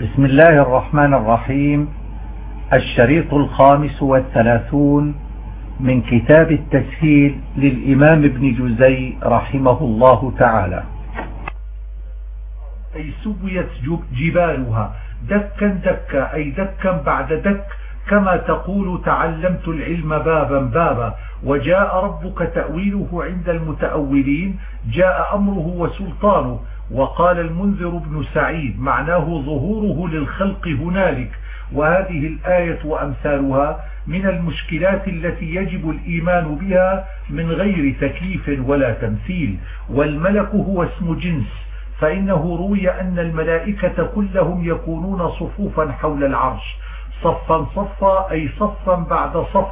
بسم الله الرحمن الرحيم. الشريط الخامس والثلاثون من كتاب التسهيل للإمام ابن جزي رحمه الله تعالى. أي سويت جبالها. دكا دكا أي دكا بعد دك. كما تقول تعلمت العلم بابا بابا. وجاء ربك تأويله عند المتأولين. جاء أمره وسلطانه. وقال المنذر بن سعيد معناه ظهوره للخلق هنالك وهذه الآية وأمثالها من المشكلات التي يجب الإيمان بها من غير تكليف ولا تمثيل والملك هو اسم جنس فإنه روي أن الملائكة كلهم يكونون صفوفا حول العرش صفا صفا أي صفا بعد صف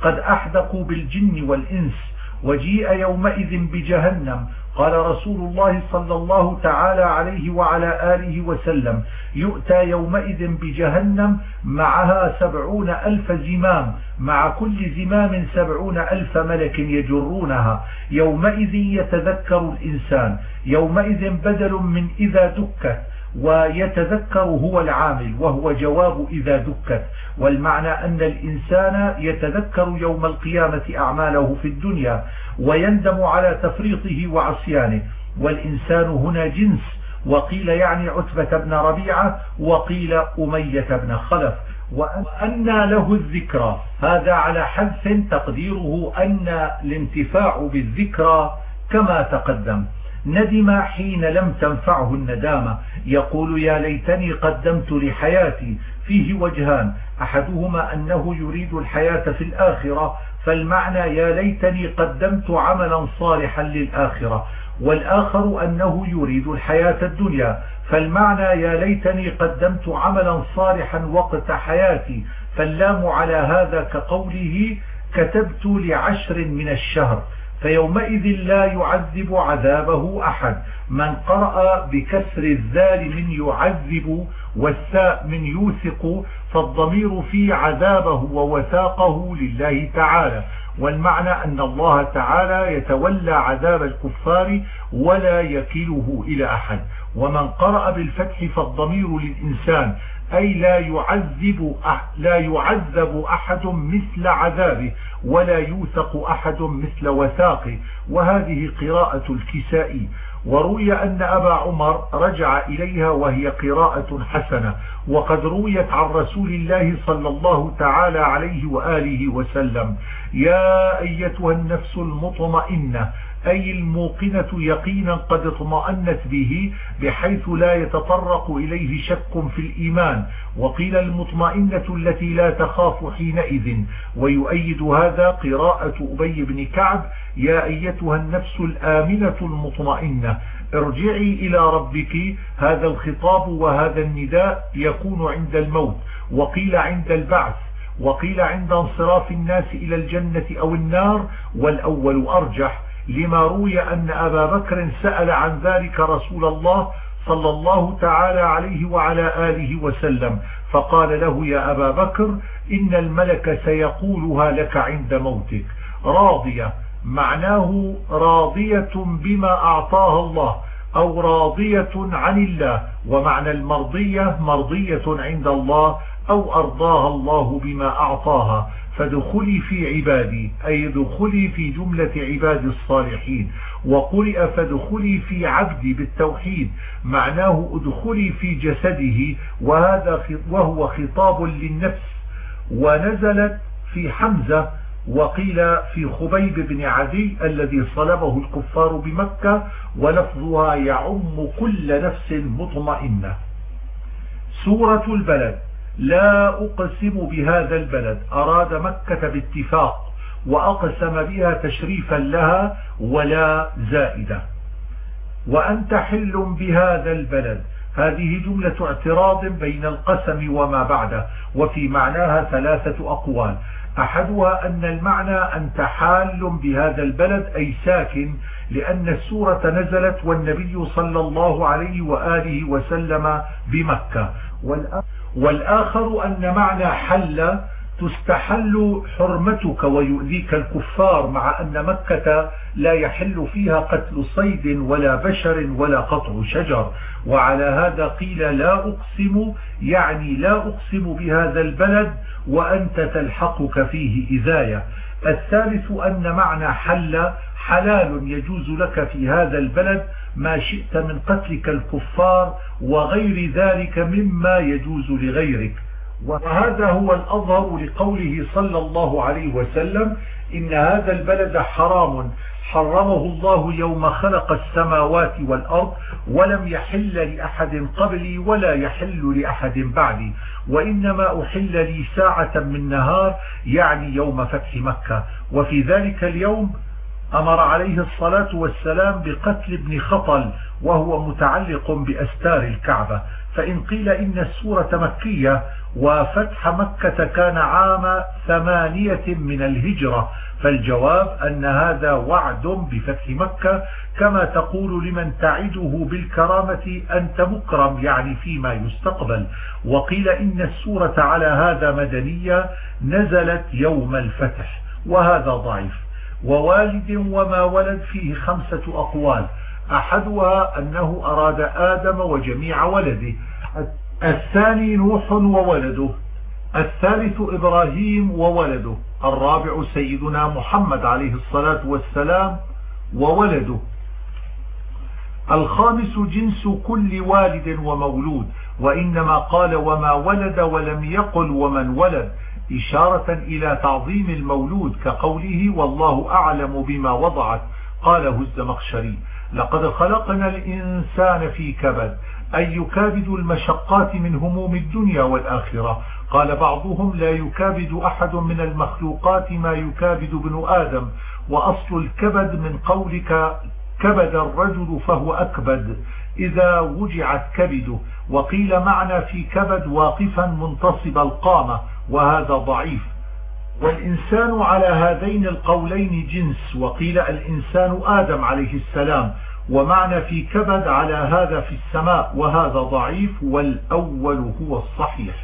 قد أحدقوا بالجن والإنس وجيء يومئذ بجهنم. قال رسول الله صلى الله تعالى عليه وعلى آله وسلم يؤتى يومئذ بجهنم معها سبعون ألف زمام مع كل زمام سبعون ألف ملك يجرونها. يومئذ يتذكر الإنسان. يومئذ بدل من إذا دكت. ويتذكر هو العامل وهو جواب إذا دكت والمعنى أن الإنسان يتذكر يوم القيامة أعماله في الدنيا ويندم على تفريطه وعصيانه. والإنسان هنا جنس وقيل يعني عتبة بن ربيعة وقيل أمية بن خلف. وأن له الذكرى هذا على حذف تقديره أن الانتفاع بالذكرى كما تقدم. ندم حين لم تنفعه الندامة. يقول يا ليتني قدمت لحياتي فيه وجهان. أحدهما أنه يريد الحياة في الآخرة فالمعنى يا ليتني قدمت عملا صالحا للآخرة والآخر أنه يريد الحياة الدنيا. فالمعنى يا ليتني قدمت عملا صالحا وقت حياتي فاللام على هذا كقوله كتبت لعشر من الشهر. فيومئذ لا يعذب عذابه أحد. من قرأ بكسر الذال من يعذب والساء من يوثق فالضمير في عذابه ووثاقه لله تعالى. والمعنى أن الله تعالى يتولى عذاب الكفار ولا يكله إلى أحد. ومن قرأ بالفتح فالضمير للإنسان أي لا يعذب لا يعذب أحد مثل عذابه ولا يوثق أحد مثل وثاقه. وهذه قراءة الكسائي وروي أن أبا عمر رجع إليها وهي قراءة حسنة. وقد رويت عن رسول الله صلى الله تعالى عليه وآله وسلم يا أيتها النفس المطمئنة أي الموقنة يقينا قد اطمأنت به بحيث لا يتطرق إليه شك في الإيمان. وقيل المطمئنة التي لا تخاف حينئذ. ويؤيد هذا قراءة أبي بن كعب يا أيتها النفس الآمنة المطمئنة ارجعي إلى ربك. هذا الخطاب وهذا النداء يكون عند الموت وقيل عند البعث. وقيل عند انصراف الناس إلى الجنة أو النار والأول أرجح. لما روي أن أبا بكر سأل عن ذلك رسول الله صلى الله تعالى عليه وعلى آله وسلم فقال له يا أبا بكر إن الملك سيقولها لك عند موتك. راضية. معناه راضية بما أعطاها الله أو راضية عن الله. ومعنى المرضية مرضية عند الله أو أرضاها الله بما أعطاها. فدخلي في عبادي أي دخلي في جملة عباد الصالحين. وقرئ فدخلي في عبدي بالتوحيد معناه ادخلي في جسده وهذا وهو خطاب للنفس. ونزلت في حمزة وقيل في خبيب بن عدي الذي صلبه الكفار بمكة ولفظها يعم كل نفس مطمئنة. سورة البلد. لا أقسم بهذا البلد. أراد مكة باتفاق وأقسم بها تشريفا لها ولا زائدة. وأنت حل بهذا البلد. هذه جملة اعتراض بين القسم وما بعده. وفي معناها ثلاثة أقوال. أحدها أن المعنى أنت حال بهذا البلد أي ساكن لأن السورة نزلت والنبي صلى الله عليه وآله وسلم بمكة. والآخر أن معنى حل تستحل حرمتك ويؤذيك الكفار مع أن مكة لا يحل فيها قتل صيد ولا بشر ولا قطع شجر. وعلى هذا قيل لا أقسم يعني لا أقسم بهذا البلد وأنت تلحقك فيه إذاية. الثالث أن معنى حل حلال يجوز لك في هذا البلد ما شئت من قتلك الكفار وغير ذلك مما يجوز لغيرك. وهذا هو الأظهر لقوله صلى الله عليه وسلم إن هذا البلد حرام حرمه الله يوم خلق السماوات والأرض ولم يحل لأحد قبلي ولا يحل لأحد بعدي وإنما أحل لي ساعة من نهار يعني يوم فتح مكة. وفي ذلك اليوم أمر عليه الصلاة والسلام بقتل ابن خطل وهو متعلق بأستار الكعبة. فإن قيل إن السورة مكية وفتح مكة كان عام ثمانية من الهجرة فالجواب أن هذا وعد بفتح مكة كما تقول لمن تعده بالكرامة أنت مكرم يعني فيما يستقبل. وقيل إن السورة على هذا مدنية نزلت يوم الفتح وهذا ضعيف. ووالد وما ولد فيه خمسة أقوال. أحدها أنه أراد آدم وجميع ولده. الثاني نوح وولده. الثالث إبراهيم وولده. الرابع سيدنا محمد عليه الصلاة والسلام وولده. الخامس جنس كل والد ومولود. وإنما قال وما ولد ولم يقل ومن ولد. إشارة إلى تعظيم المولود كقوله والله أعلم بما وضعت. قاله الزمخشري لقد خلقنا الإنسان في كبد أي يكابد المشقات من هموم الدنيا والآخرة. قال بعضهم لا يكابد أحد من المخلوقات ما يكابد ابن آدم وأصل الكبد من قولك كبد الرجل فهو أكبد إذا وجعت كبده. وقيل معنى في كبد واقفا منتصب القامة وهذا ضعيف. والإنسان على هذين القولين جنس. وقيل الإنسان آدم عليه السلام. ومعنى في كبد على هذا في السماء. وهذا ضعيف والأول هو الصحيح.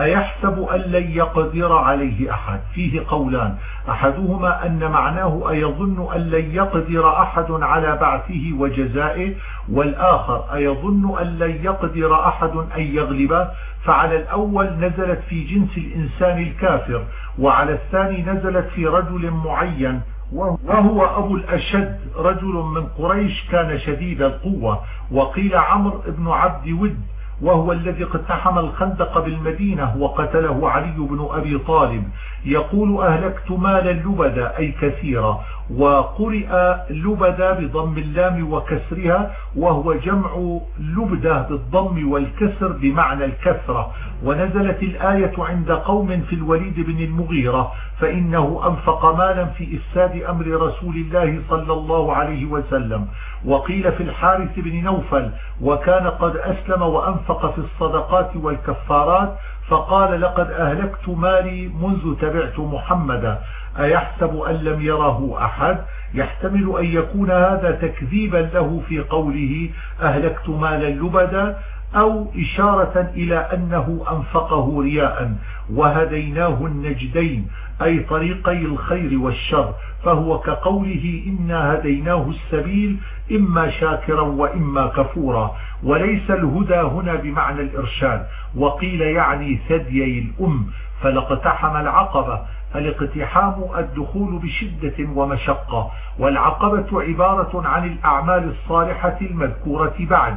أيحسب أن لن يقدر عليه أحد؟ فيه قولان. أحدهما أن معناه أيظن أن لن يقدر أحد على بعثه وجزائه. والآخر أيظن أن لن يقدر أحد أن يغلبه. فعلى الأول نزلت في جنس الإنسان الكافر وعلى الثاني نزلت في رجل معين وهو أبو الأشد رجل من قريش كان شديد القوة. وقيل عمرو بن عبد ود وهو الذي اقتحم الخندق بالمدينة وقتله علي بن أبي طالب. يقول أهلكت مالا لبدا أي كثيرا وقرئ لبدا بضم اللام وكسرها وهو جمع لبدة بالضم والكسر بمعنى الكثرة ونزلت الآية عند قوم في الوليد بن المغيرة فإنه أنفق مالا في إفساد أمر رسول الله صلى الله عليه وسلم. وقيل في الحارث بن نوفل وكان قد أسلم وأنفق في الصدقات والكفارات فقال لقد أهلكت مالي منذ تبعت محمدا. أيحسب أن لم يره أحد؟ يحتمل أن يكون هذا تكذيبا له في قوله أهلكت مالا لبدا أو إشارة إلى أنه أنفقه رياء وهديناه النجدين أي طريقي الخير والشر. فهو كقوله إنا هديناه السبيل إما شاكرا وإما كفورا. وليس الهدى هنا بمعنى الإرشاد. وقيل يعني ثديي الأم فلاقتحم العقبة الاقتحام الدخول بشدة ومشقة. والعقبة عبارة عن الأعمال الصالحة المذكورة بعد.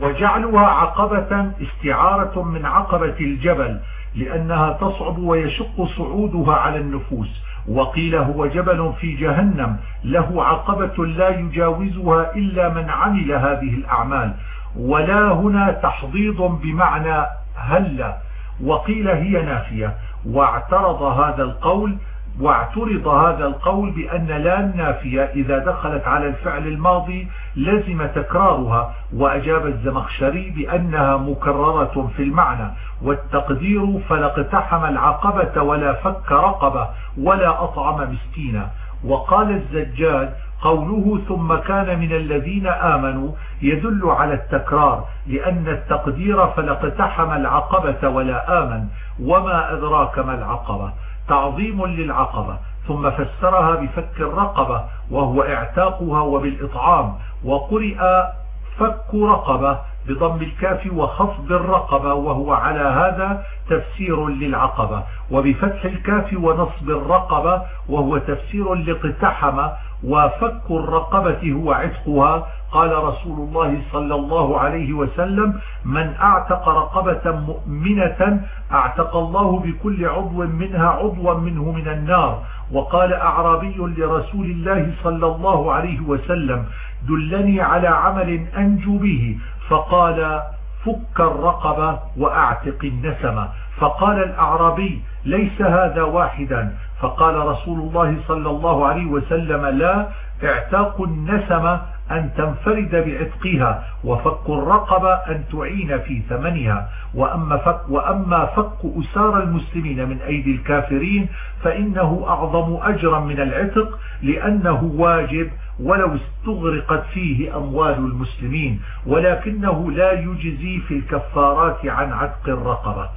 وجعلها عقبة استعارة من عقبة الجبل لأنها تصعب ويشق صعودها على النفوس. وقيل هو جبل في جهنم له عقبة لا يجاوزها إلا من عمل هذه الأعمال. ولا هنا تحضيض بمعنى هل وقيل هي نافية. واعترض هذا القول واعترض هذا القول بأن لا النافية إذا دخلت على الفعل الماضي لزم تكرارها وأجاب الزمخشري بأنها مكررة في المعنى. والتقدير فلاقتحم العقبة ولا فك رقبة ولا أطعم مسكينا. وقال الزجاج قوله ثم كان من الذين آمنوا يدل على التكرار لأن التقدير فلاقتحم العقبة ولا آمن وما أدراك ما العقبة؟ تعظيم للعقبة. ثم فسرها بفك الرقبة وهو اعتاقها وبالإطعام وقرئ فك رقبة بضم الكاف وخفض الرقبة وهو على هذا تفسير للعقبة. وبفتح الكاف ونصب الرقبة وهو تفسير لاقتحم وفك الرقبة هو عتقها. قال رسول الله صلى الله عليه وسلم من أعتق رقبة مؤمنة أعتق الله بكل عضو منها عضوا منه من النار. وقال أعرابي لرسول الله صلى الله عليه وسلم دلني على عمل أنجو به. فقال فك الرقبة وأعتق النسمة. فقال الأعرابي ليس هذا واحدا. فقال رسول الله صلى الله عليه وسلم لا اعتاق النسمة أن تنفرد بعتقها وفك الرقبة أن تعين في ثمنها. وأما فك, وأما فك أسار المسلمين من أيدي الكافرين فإنه أعظم أجرا من العتق لأنه واجب ولو استغرقت فيه أموال المسلمين ولكنه لا يجزي في الكفارات عن عتق الرقبة.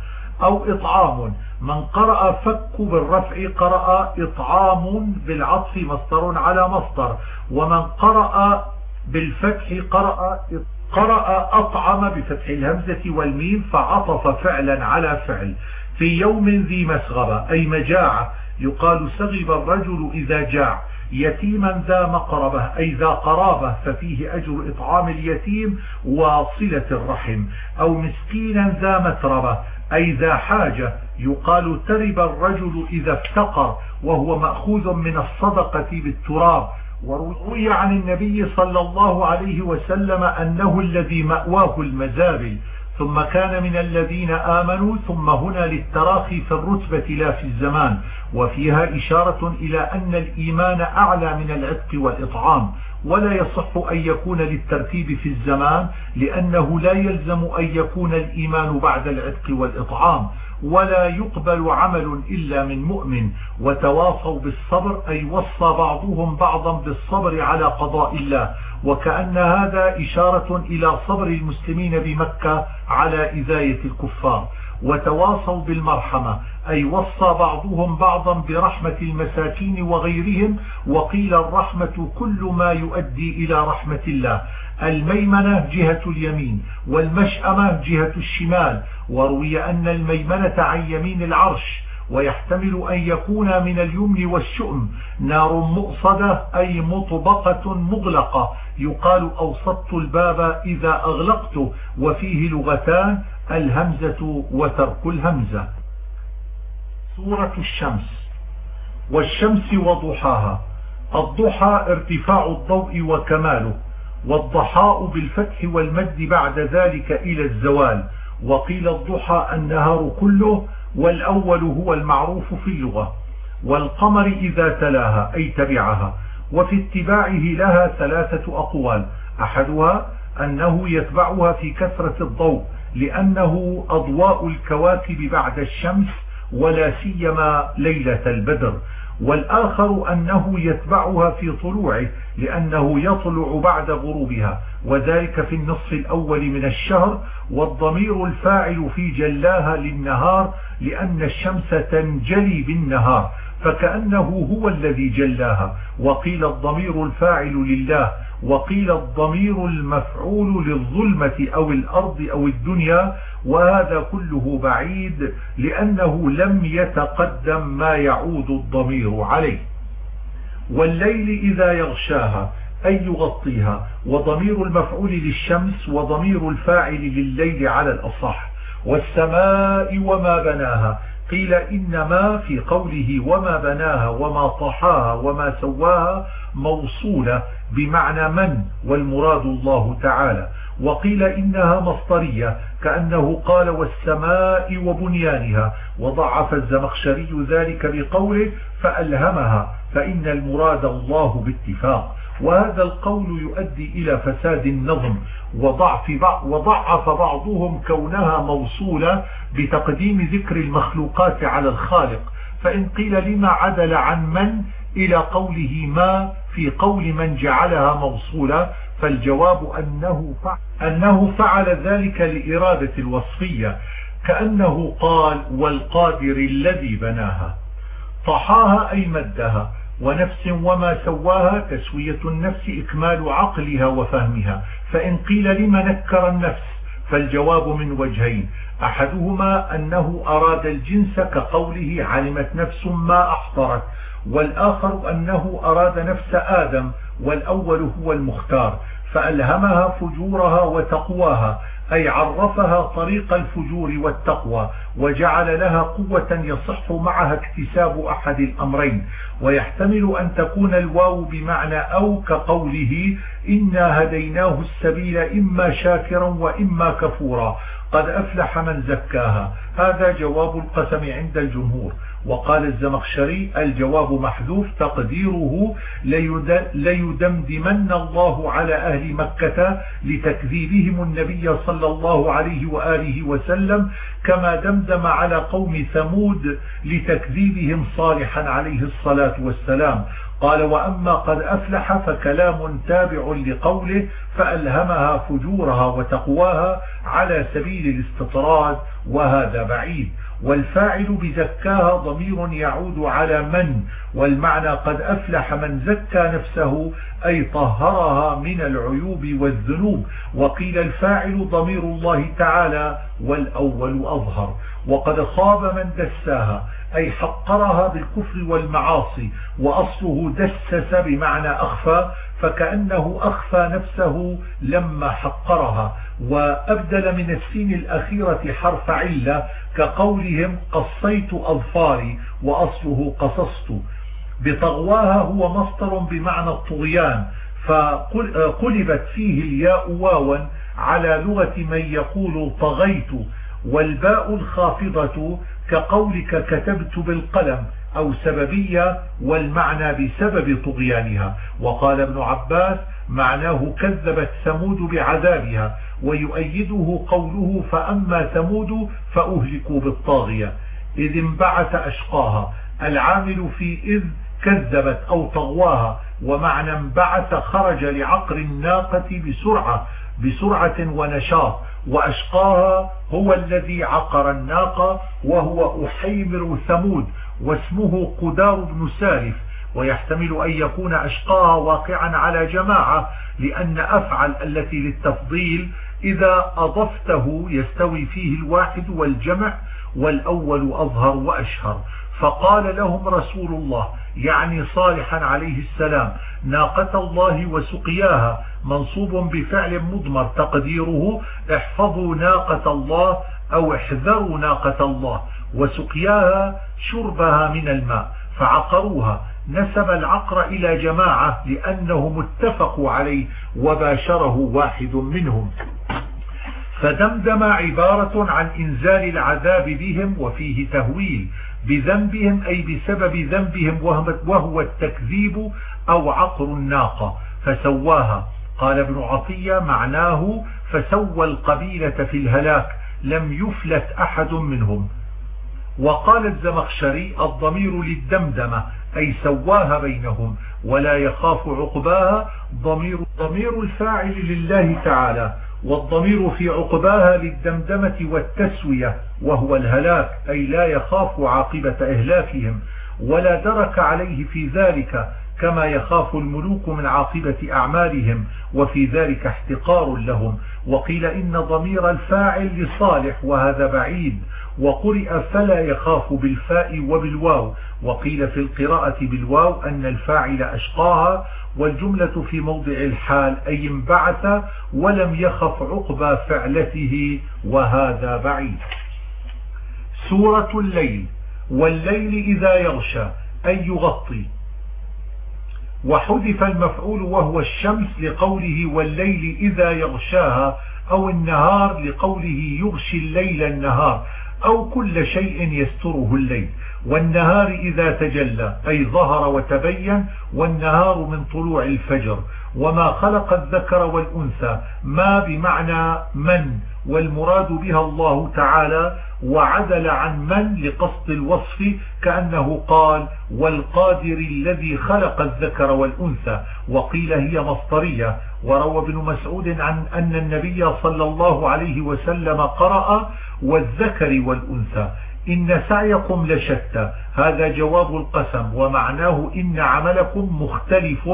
أو إطعام. من قرأ فك بالرفع قرأ إطعام بالعطف مصدر على مصدر. ومن قرأ بالفتح قرأ قرأ أطعم بفتح الهمزة والميم فعطف فعلا على فعل. في يوم ذي مسغبة أي مجاعة يقال سغب الرجل إذا جاع. يتيما ذا مقربة أي ذا قرابة ففيه أجر إطعام اليتيم وصلة الرحم. أو مسكينا ذا متربة أي ذا حاجة يقال ترب الرجل إذا افتقر وهو مأخوذ من لصوقه بالتراب. وروي عن النبي صلى الله عليه وسلم أنه الذي مأواه المزابل. ثم كان من الذين آمنوا ثم هنا للتراخي في الرتبة لا في الزمان وفيها إشارة إلى أن الإيمان أعلى من العتق والإطعام ولا يصح أن يكون للترتيب في الزمان لأنه لا يلزم أن يكون الإيمان بعد العتق والإطعام ولا يقبل عمل إلا من مؤمن وتواصوا بالصبر أي وصى بعضهم بعضا بالصبر على قضاء الله وكأن هذا إشارة إلى صبر المسلمين بمكة على إذاية الكفار وتواصوا بالمرحمة أي وصى بعضهم بعضا برحمة المساكين وغيرهم وقيل الرحمة كل ما يؤدي إلى رحمة الله. الميمنة جهة اليمين والمشأمة جهة الشمال وروي أن الميمنة عن يمين العرش ويحتمل أن يكون من اليمن والشؤم نار مؤصدة أي مطبقة مغلقة. يقال أوسطت الباب إذا أغلقته وفيه لغتان الهمزة وترك الهمزة. سورة الشمس. والشمس وضحاها. الضحى ارتفاع الضوء وكماله والضحاء بالفتح والمد بعد ذلك إلى الزوال. وقيل الضحى النهار كله والأول هو المعروف في اللغة. والقمر إذا تلاها أي تبعها. وفي اتباعه لها ثلاثة أقوال. أحدها أنه يتبعها في كثرة الضوء لأنه أضواء الكواكب بعد الشمس ولا سيما ليلة البدر. والآخر أنه يتبعها في طلوعه لأنه يطلع بعد غروبها. وذلك في النصف الأول من الشهر والضمير الفاعل في جلاها للنهار لأن الشمس تنجلي بالنهار. فكأنه هو الذي جلاها. وقيل الضمير الفاعل لله وقيل الضمير المفعول للظلمة أو الأرض أو الدنيا وهذا كله بعيد لأنه لم يتقدم ما يعود الضمير عليه. والليل إذا يغشاها أي يغطيها؟ وضمير المفعول للشمس وضمير الفاعل لليل على الأصح. والسماء وما بناها قيل إنما في قوله وما بناها وما طحاها وما سواها موصولة بمعنى من والمراد الله تعالى. وقيل إنها مصطرية كأنه قال والسماء وبنيانها. وضعف الزمخشري ذلك بقوله فألهمها فإن المراد الله باتفاق. وهذا القول يؤدي إلى فساد النظم وضعف, وضعف بعضهم كونها موصولة بتقديم ذكر المخلوقات على الخالق. فإن قيل لما عدل عن من إلى قوله ما في قول من جعلها موصولة فالجواب أنه فعل, أنه فعل ذلك لإرادة الوصفية كأنه قال والقادر الذي بناها طحاها أي مدها. ونفس وما سواها تسوية النفس إكمال عقلها وفهمها. فإن قيل لم نكر النفس فالجواب من وجهين. أحدهما أنه أراد الجنس كقوله علمت نفس ما أحضرت والآخر أنه أراد نفس آدم والأول هو المختار. فألهمها فجورها وتقواها. أي عرفها طريق الفجور والتقوى وجعل لها قوة يصح معها اكتساب أحد الأمرين. ويحتمل أن تكون الواو بمعنى أو كقوله إنا هديناه السبيل إما شاكرا وإما كفورا. قد أفلح من زكاها. هذا جواب القسم عند الجمهور. وقال الزمخشري الجواب محذوف تقديره ليدمدمن الله على أهل مكة لتكذيبهم النبي صلى الله عليه وآله وسلم كما دمدم على قوم ثمود لتكذيبهم صالحا عليه الصلاة والسلام. قال وأما قد أفلح فكلام تابع لقوله فألهمها فجورها وتقواها على سبيل الاستطراد وهذا بعيد. والفاعل بزكاها ضمير يعود على من والمعنى قد أفلح من زكى نفسه أي طهرها من العيوب والذنوب. وقيل الفاعل ضمير الله تعالى والأول أظهر. وقد خاب من دساها أي حقرها بالكفر والمعاصي. وأصله دسس بمعنى أخفى فكأنه أخفى نفسه لما حقرها. وأبدل من السين الأخيرة حرف علة كقولهم قصيت أظفاري وأصله قصصت. بطغواها هو مصدر بمعنى الطغيان فقلبت فيه الياء واوا على لغة من يقول طغيت والباء الخافضة كقولك كتبت بالقلم أو سببية والمعنى بسبب طغيانها. وقال ابن عباس معناه كذبت ثمود بعذابها ويؤيده قوله فأما ثمود فأهلكوا بالطاغية. إذ انبعث أشقاها. العامل في إذ كذبت أو طغواها. ومعنى انبعث خرج لعقر الناقة بسرعة بسرعة ونشاط. وأشقاها هو الذي عقر الناقة وهو أحيمر ثمود واسمه قدار بن سالف ويحتمل أن يكون أشقاها واقعا على جماعة لأن أفعل التي للتفضيل إذا أضفته يستوي فيه الواحد والجمع والأول أظهر وأشهر. فقال لهم رسول الله يعني صالحا عليه السلام ناقة الله وسقياها منصوب بفعل مضمر تقديره احفظوا ناقة الله أو احذروا ناقة الله وسقياها شربها من الماء فعقروها نسب العقر إلى جماعة لأنهم اتفقوا عليه وباشره واحد منهم. فدمدم عبارة عن إنزال العذاب بهم وفيه تهويل بذنبهم أي بسبب ذنبهم وهو التكذيب أو عقر الناقة فسواها. قال ابن عطية معناه فسوى القبيلة في الهلاك لم يفلت أحد منهم. وقال الزمخشري الضمير للدمدمة أي سواها بينهم ولا يخاف عقباها ضمير, ضمير الفاعل لله تعالى والضمير في عقباها للدمدمة والتسوية وهو الهلاك أي لا يخاف عاقبة إهلاكهم ولا درك عليه في ذلك كما يخاف الملوك من عاقبة أعمالهم وفي ذلك احتقار لهم. وقيل إن ضمير الفاعل لصالح وهذا بعيد وقرئ فلا يخاف بالفاء وبالواو. وقيل في القراءة بالواو أن الفاعل أشقاها والجملة في موضع الحال أي انبعث ولم يخف عقبى فعلته وهذا بعيد. سورة الليل. والليل إذا يغشى أي يغطي. وحذف المفعول وهو الشمس لقوله والليل إذا يغشاها أو النهار لقوله يغشي الليل النهار. أو كل شيء يستره الليل. والنهار إذا تجلى أي ظهر وتبين والنهار من طلوع الفجر. وما خلق الذكر والأنثى ما بمعنى من. والمراد بها الله تعالى وعدل عن من لقصد الوصف كأنه قال والقادر الذي خلق الذكر والأنثى وقيل هي مصطرية وروى ابن مسعود عن أن النبي صلى الله عليه وسلم قرأ والذكر والأنثى. إن سعيكم لشتى. هذا جواب القسم. ومعناه إن عملكم مختلف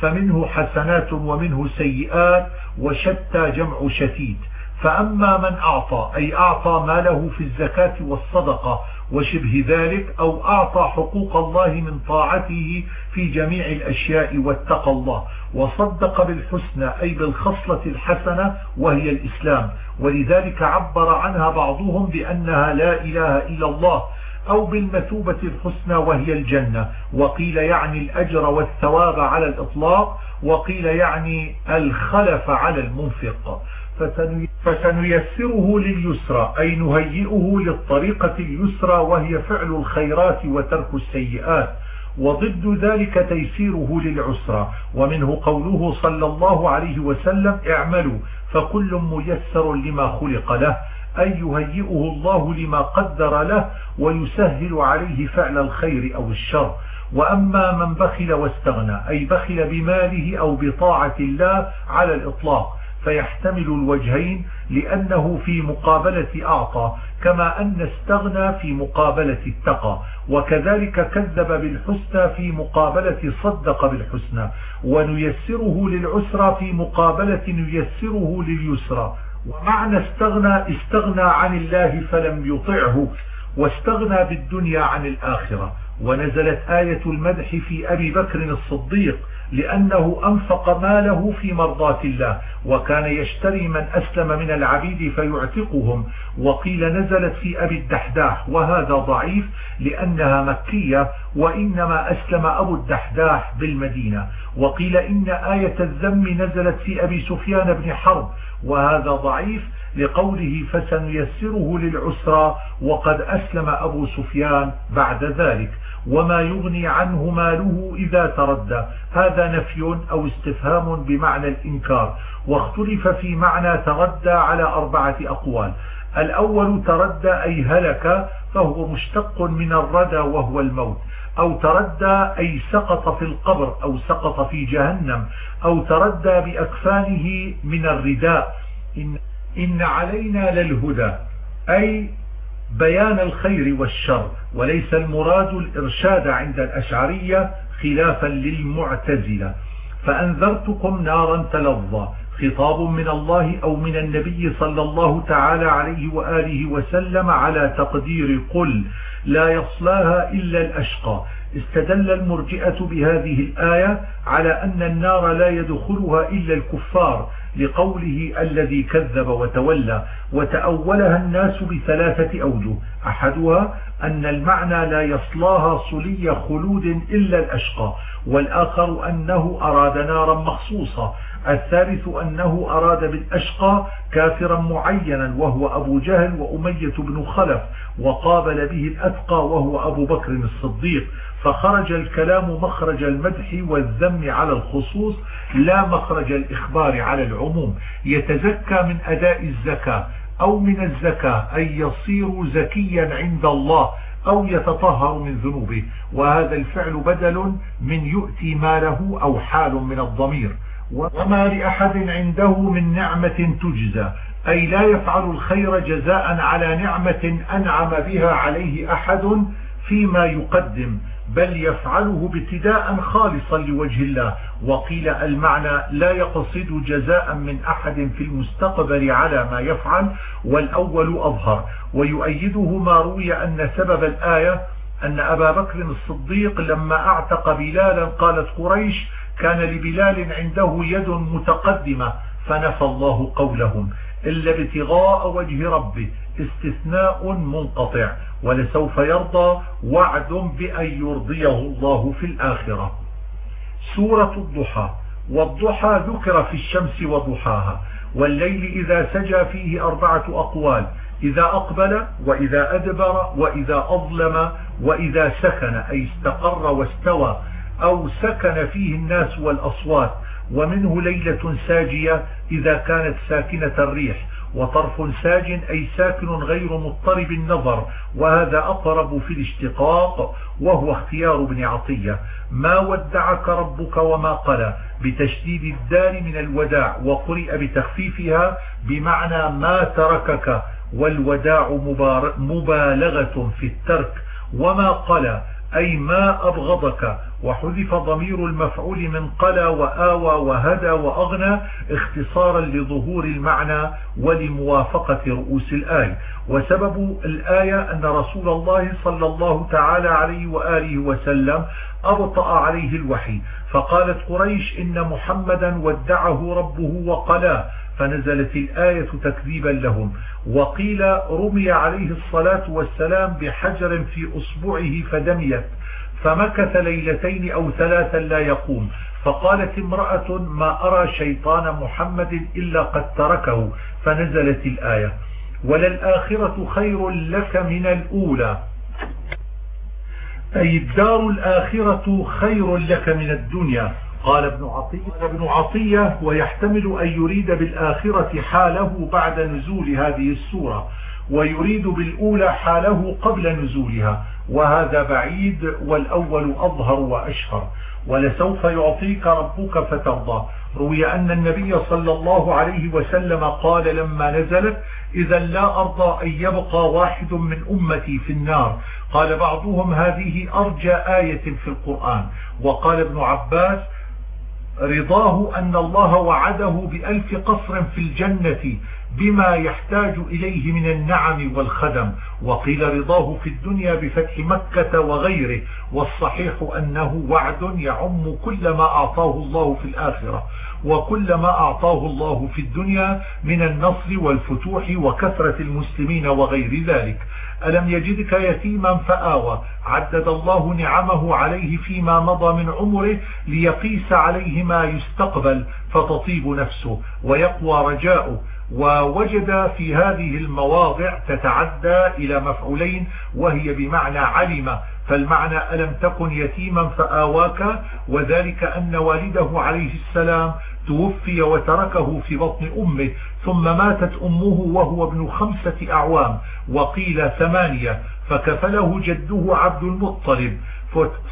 فمنه حسنات ومنه سيئات وشتى جمع شتيت. فأما من أعطى أي أعطى ماله في الزكاة والصدقة وشبه ذلك أو أعطى حقوق الله من طاعته في جميع الأشياء واتقى الله وصدق بالحسنى أي بالخصلة الحسنة وهي الإسلام ولذلك عبر عنها بعضهم بأنها لا إله إلا الله أو بالمثوبة الحسنى وهي الجنة وقيل يعني الأجر والثواب على الإطلاق وقيل يعني الخلف على المنفق فسنيسره لليسرى أي نهيئه للطريقة اليسرى وهي فعل الخيرات وترك السيئات وضد ذلك تيسيره للعسرى. ومنه قوله صلى الله عليه وسلم اعملوا فكل ميسر لما خلق له أي يهيئه الله لما قدر له ويسهل عليه فعل الخير أو الشر. وأما من بخل واستغنى أي بخل بماله أو بطاعة الله على الإطلاق. فيحتمل الوجهين لأنه في مقابلة أعطى كما أن استغنى في مقابلة اتقى وكذلك كذب بالحسنى في مقابلة صدق بالحسنى ونيسره للعسرى في مقابلة نيسره لليسرى. ومعنى استغنى استغنى عن الله فلم يطعه واستغنى بالدنيا عن الآخرة. ونزلت آية المدح في أبي بكر الصديق لأنه أنفق ماله في مرضاة الله وكان يشتري من أسلم من العبيد فيعتقهم. وقيل نزلت في أبي الدحداح وهذا ضعيف لأنها مكية وإنما أسلم أبو الدحداح بالمدينة. وقيل إن آية الذم نزلت في أبي سفيان بن حرب وهذا ضعيف لقوله فسنيسره للعسرى وقد أسلم أبو سفيان بعد ذلك. وما يغني عنه ماله إذا تردى. هذا نفي أو استفهام بمعنى الإنكار. واختلف في معنى تردى على أربعة أقوال. الأول تردى أي هلك فهو مشتق من الردى وهو الموت. أو تردى أي سقط في القبر أو سقط في جهنم. أو تردى بأكفانه من الرداء. إن, إن علينا للهدى. أي بيان الخير والشر وليس المراد الإرشاد عند الأشعرية خلافا للمعتزلة. فأنذرتكم نارا تلظى خطاب من الله أو من النبي صلى الله تعالى عليه وآله وسلم على تقدير قل لا يصلاها إلا الأشقى. استدل المرجئة بهذه الآية على أن النار لا يدخلها إلا الكفار لقوله الذي كذب وتولى وتأولها الناس بثلاثة أوجه. أحدها أن المعنى لا يصلاها صلي خلود إلا الأشقى والآخر أنه أراد نارا مخصوصة. الثالث أنه أراد بالأشقى كافرا معينا وهو أبو جهل وأمية بن خلف وقابل به الأتقى وهو أبو بكر الصديق. فخرج الكلام مخرج المدح والذم على الخصوص لا مخرج الإخبار على العموم. يتزكى من أداء الزكاة أو من الزكاة أي يصير زكيا عند الله أو يتطهر من ذنوبه. وهذا الفعل بدل من يؤتي ماله أو حال من الضمير. وما لأحد عنده من نعمة تجزى أي لا يفعل الخير جزاء على نعمة أنعم بها عليه أحد فيما يقدم. بل يفعله ابتداء خالصا لوجه الله. وقيل المعنى لا يقصد جزاء من أحد في المستقبل على ما يفعل والأول أظهر. ويؤيده ما روي أن سبب الآية أن أبا بكر الصديق لما أعتق بلالا قالت قريش كان لبلال عنده يد متقدمة فنفى الله قولهم. إلا ابتغاء وجه ربه استثناء منقطع ولسوف يرضى وعد بأن يرضيه الله في الآخرة. سورة الضحى والضحى ذكر في الشمس وضحاها والليل إذا سجى فيه أربعة أقوال إذا أقبل وإذا أدبر وإذا أظلم وإذا سكن أي استقر واستوى أو سكن فيه الناس والأصوات ومنه ليلة ساجية إذا كانت ساكنة الريح وطرف ساج أي ساكن غير مضطرب النظر وهذا أقرب في الاشتقاق وهو اختيار ابن عطية. ما ودعك ربك وما قلى؟ بتشديد الدال من الوداع وقرئ بتخفيفها بمعنى ما تركك والوداع مبالغة في الترك وما قلى؟ أي ما أبغضك. وحذف ضمير المفعول من قلى وآوى وهدى وأغنى اختصارا لظهور المعنى ولموافقة رؤوس الآية وسبب الآية أن رسول الله صلى الله تعالى عليه وآله وسلم أبطأ عليه الوحي. فقالت قريش إن محمدا ودعه ربه وقلاه. فنزلت الآية تكذيبا لهم. وقيل رمي عليه الصلاة والسلام بحجر في أصبعه فدميت فمكث ليلتين أو ثلاثا لا يقوم. فقالت امرأة ما أرى شيطان محمد إلا قد تركه. فنزلت الآية. وللآخرة خير لك من الأولى. أي الدار الآخرة خير لك من الدنيا. قال ابن عطية, ابن عطية ويحتمل أن يريد بالآخرة حاله بعد نزول هذه السورة ويريد بالأولى حاله قبل نزولها وهذا بعيد والأول أظهر وأشهر. ولسوف يعطيك ربك فترضى. روي أن النبي صلى الله عليه وسلم قال لما نزلت إذا لا أرضى أن يبقى واحد من أمتي في النار. قال بعضهم هذه أرجى آية في القرآن. وقال ابن عباس رضاه أن الله وعده بألف قصر في الجنة بما يحتاج إليه من النعم والخدم وقيل رضاه في الدنيا بفتح مكة وغيره والصحيح أنه وعد يعم كل ما أعطاه الله في الآخرة وكل ما أعطاه الله في الدنيا من النصر والفتوح وكثرة المسلمين وغير ذلك. ألم يجدك يتيما فآوى. عدد الله نعمه عليه فيما مضى من عمره ليقيس عليه ما يستقبل فتطيب نفسه ويقوى رجاؤه. ووجد في هذه المواضع تتعدى إلى مفعولين وهي بمعنى علم. فالمعنى ألم تكن يتيما فآواك؟ وذلك أن والده عليه السلام توفي وتركه في بطن أمه ثم ماتت أمه وهو ابن خمسة أعوام وقيل ثمانية فكفله جده عبد المطلب.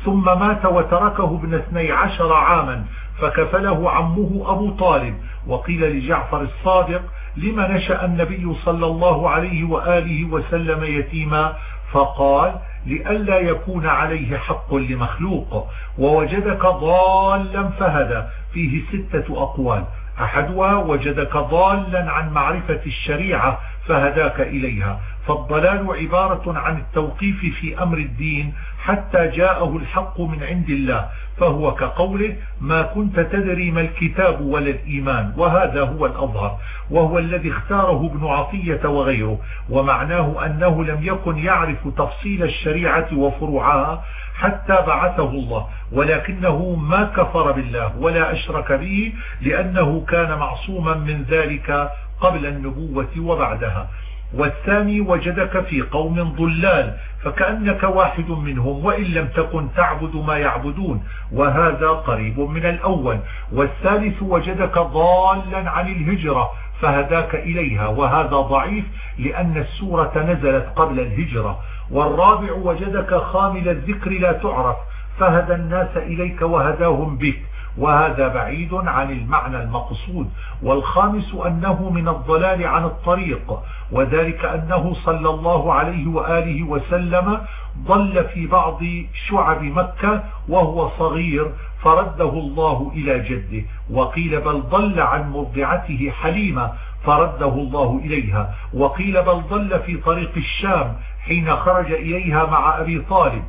ثم مات وتركه ابن اثني عشر عاما فكفله عمه أبو طالب. وقيل لجعفر الصادق لما نشأ النبي صلى الله عليه وآله وسلم يتيما؟ فقال لئلا يكون عليه حق لمخلوق ووجدك ضالا فهدى. فيه ستة أقوال. أحدها وجدك ضالا عن معرفة الشريعة فهداك إليها. فالضلال عبارة عن التوقيف في أمر الدين حتى جاءه الحق من عند الله فهو كقوله ما كنت تدري ما الكتاب ولا الإيمان. وهذا هو الأظهر وهو الذي اختاره ابن عطية وغيره. ومعناه أنه لم يكن يعرف تفصيل الشريعة وفروعها حتى بعثه الله. ولكنه ما كفر بالله ولا أشرك به لأنه كان معصوما من ذلك قبل النبوة وبعدها. والثاني وجدك في قوم ضلال فكأنك واحد منهم وإن لم تكن تعبد ما يعبدون وهذا قريب من الأول. والثالث وجدك ضالا عن الهجرة فهداك إليها وهذا ضعيف لأن السورة نزلت قبل الهجرة. والرابع وجدك خامل الذكر لا تعرف فهدى الناس إليك وهداهم بك وهذا بعيد عن المعنى المقصود والخامس أنه من الضلال عن الطريق وذلك أنه صلى الله عليه وآله وسلم ضل في بعض شعب مكة وهو صغير فرده الله إلى جده وقيل بل ضل عن مرضعته حليمة فرده الله إليها وقيل بل ضل في طريق الشام حين خرج إليها مع أبي طالب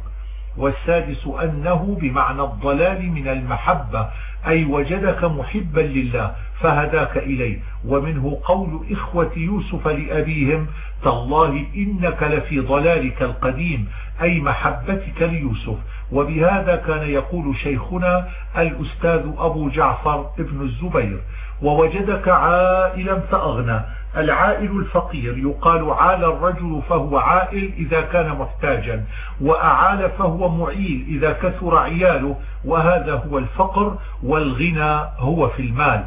والسادس أنه بمعنى الضلال من المحبة أي وجدك محبا لله فهداك إليه. ومنه قول إخوة يوسف لأبيهم تالله إنك لفي ضلالك القديم أي محبتك ليوسف. وبهذا كان يقول شيخنا الأستاذ أبو جعفر ابن الزبير. ووجدك عائلا فأغنى. العائل الفقير يقال عال الرجل فهو عائل إذا كان محتاجا وأعال فهو معيل إذا كثر عياله وهذا هو الفقر والغنى هو في المال.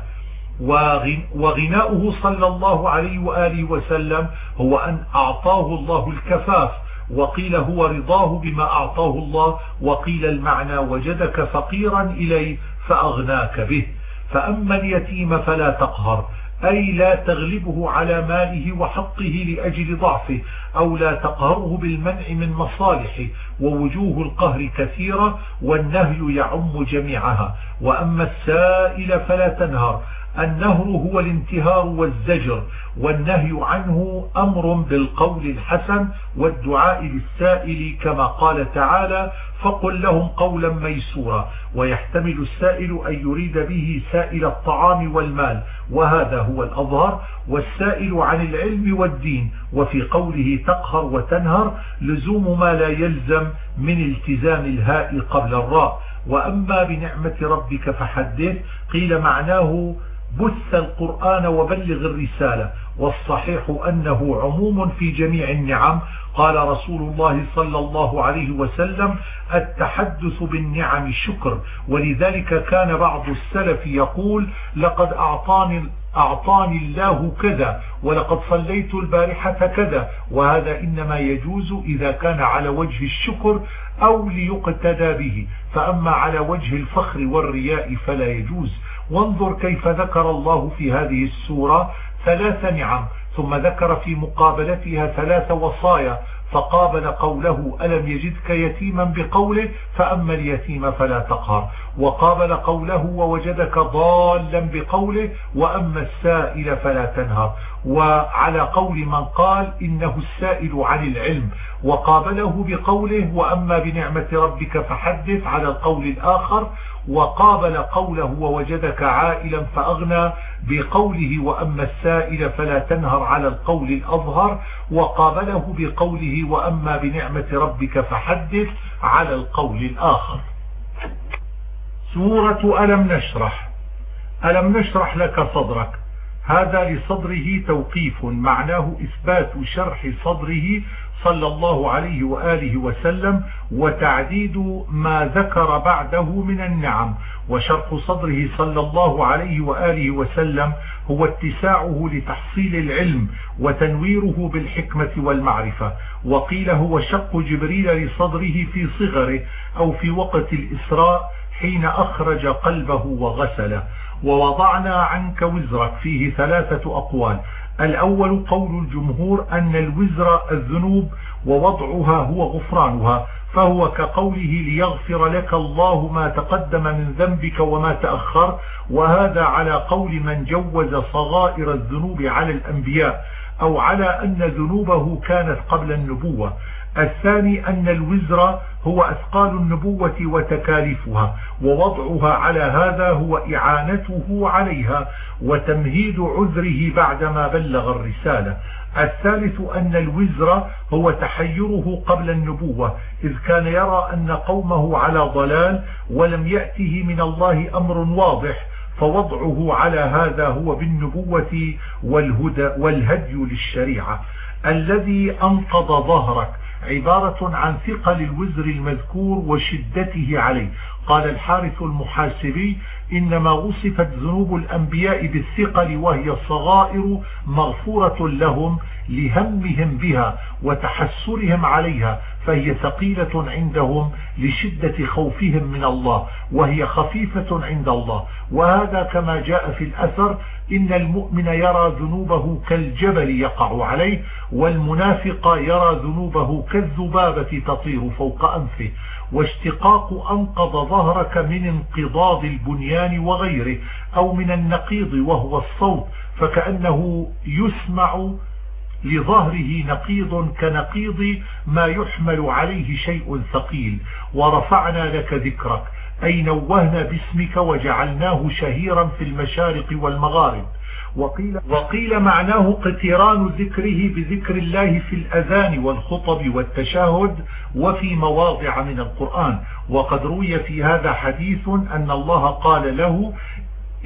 وغناؤه صلى الله عليه وآله وسلم هو أن أعطاه الله الكفاف وقيل هو رضاه بما أعطاه الله وقيل المعنى وجدك فقيرا إليه فأغناك به. فأما اليتيم فلا تقهر أي لا تغلبه على ماله وحقه لأجل ضعفه أو لا تقهره بالمنع من مصالحه ووجوه القهر كثيرة والنهي يعم جميعها. وأما السائل فلا تنهر النهر هو الانتهار والزجر والنهي عنه أمر بالقول الحسن والدعاء للسائل كما قال تعالى فقل لهم قولا ميسورا. ويحتمل السائل أن يريد به سائل الطعام والمال. وهذا هو الأظهر. والسائل عن العلم والدين. وفي قوله تقهر وتنهر لزوم ما لا يلزم من التزام الهاء قبل الراء. وأما بنعمة ربك فحدث. قيل معناه بث القرآن وبلغ الرسالة. والصحيح أنه عموم في جميع النعم. قال رسول الله صلى الله عليه وسلم التحدث بالنعم شكر. ولذلك كان بعض السلف يقول لقد أعطاني أعطاني الله كذا ولقد صليت البارحة كذا. وهذا إنما يجوز إذا كان على وجه الشكر أو ليقتدى به. فأما على وجه الفخر والرياء فلا يجوز. وانظر كيف ذكر الله في هذه السورة ثلاث نعم. ثم ذكر في مقابلتها ثلاث وصايا فقابل قوله ألم يجدك يتيما بقوله؟ فأما اليتيم فلا تقهر. وقابل قوله ووجدك ضالا بقوله؟ وأما السائل فلا تنهر. وعلى قول من قال إنه السائل عن العلم. وقابله بقوله وأما بنعمة ربك فحدث. على القول الآخر وقابل قوله ووجدك عائلا فأغنى بقوله وأما السائل فلا تنهر على القول الأظهر وقابله بقوله وأما بنعمة ربك فحدث على القول الآخر. سورة ألم نشرح. ألم نشرح لك صدرك. هذا لصدره توقيف معناه إثبات شرح صدره صلى الله عليه وآله وسلم وتعديد ما ذكر بعده من النعم. وشرح صدره صلى الله عليه وآله وسلم هو اتساعه لتحصيل العلم وتنويره بالحكمة والمعرفة. وقيل هو شق جبريل لصدره في صغره أو في وقت الإسراء حين أخرج قلبه وغسله. ووضعنا عنك وزرك فيه ثلاثة أقوال. الأول قول الجمهور أن الوزر الذنوب ووضعها هو غفرانها فهو كقوله ليغفر لك الله ما تقدم من ذنبك وما تأخر وهذا على قول من جوز صغائر الذنوب على الأنبياء أو على أن ذنوبه كانت قبل النبوة. الثاني أن الوزر هو أثقال النبوة وتكاليفها ووضعها على هذا هو إعانته عليها وتمهيد عذره بعدما بلغ الرسالة. الثالث أن الوزر هو تحيره قبل النبوة إذ كان يرى أن قومه على ضلال ولم يأته من الله أمر واضح فوضعه على هذا هو بالنبوة والهدى والهدي للشريعة. الذي أنقض ظهرك عبارة عن ثقل الوزر المذكور وشدته عليه. قال الحارث المحاسبي إنما وصفت ذنوب الأنبياء بالثقل وهي الصغائر مغفورة لهم لهمهم بها وتحسرهم عليها فهي ثقيلة عندهم لشدة خوفهم من الله وهي خفيفة عند الله. وهذا كما جاء في الأثر إن المؤمن يرى ذنوبه كالجبل يقع عليه والمنافق يرى ذنوبه كالذبابة تطير فوق أنفه. واشتقاق أنقض ظهرك من انقضاض البنيان وغيره أو من النقيض وهو الصوت فكأنه يسمع لظهره نقيض كنقيض ما يحمل عليه شيء ثقيل. ورفعنا لك ذكرك أي نوهنا باسمك وجعلناه شهيرا في المشارق والمغارب. وقيل, وقيل معناه قتران ذكره بذكر الله في الأذان والخطب والتشاهد وفي مواضع من القرآن. وقد روي في هذا حديث أن الله قال له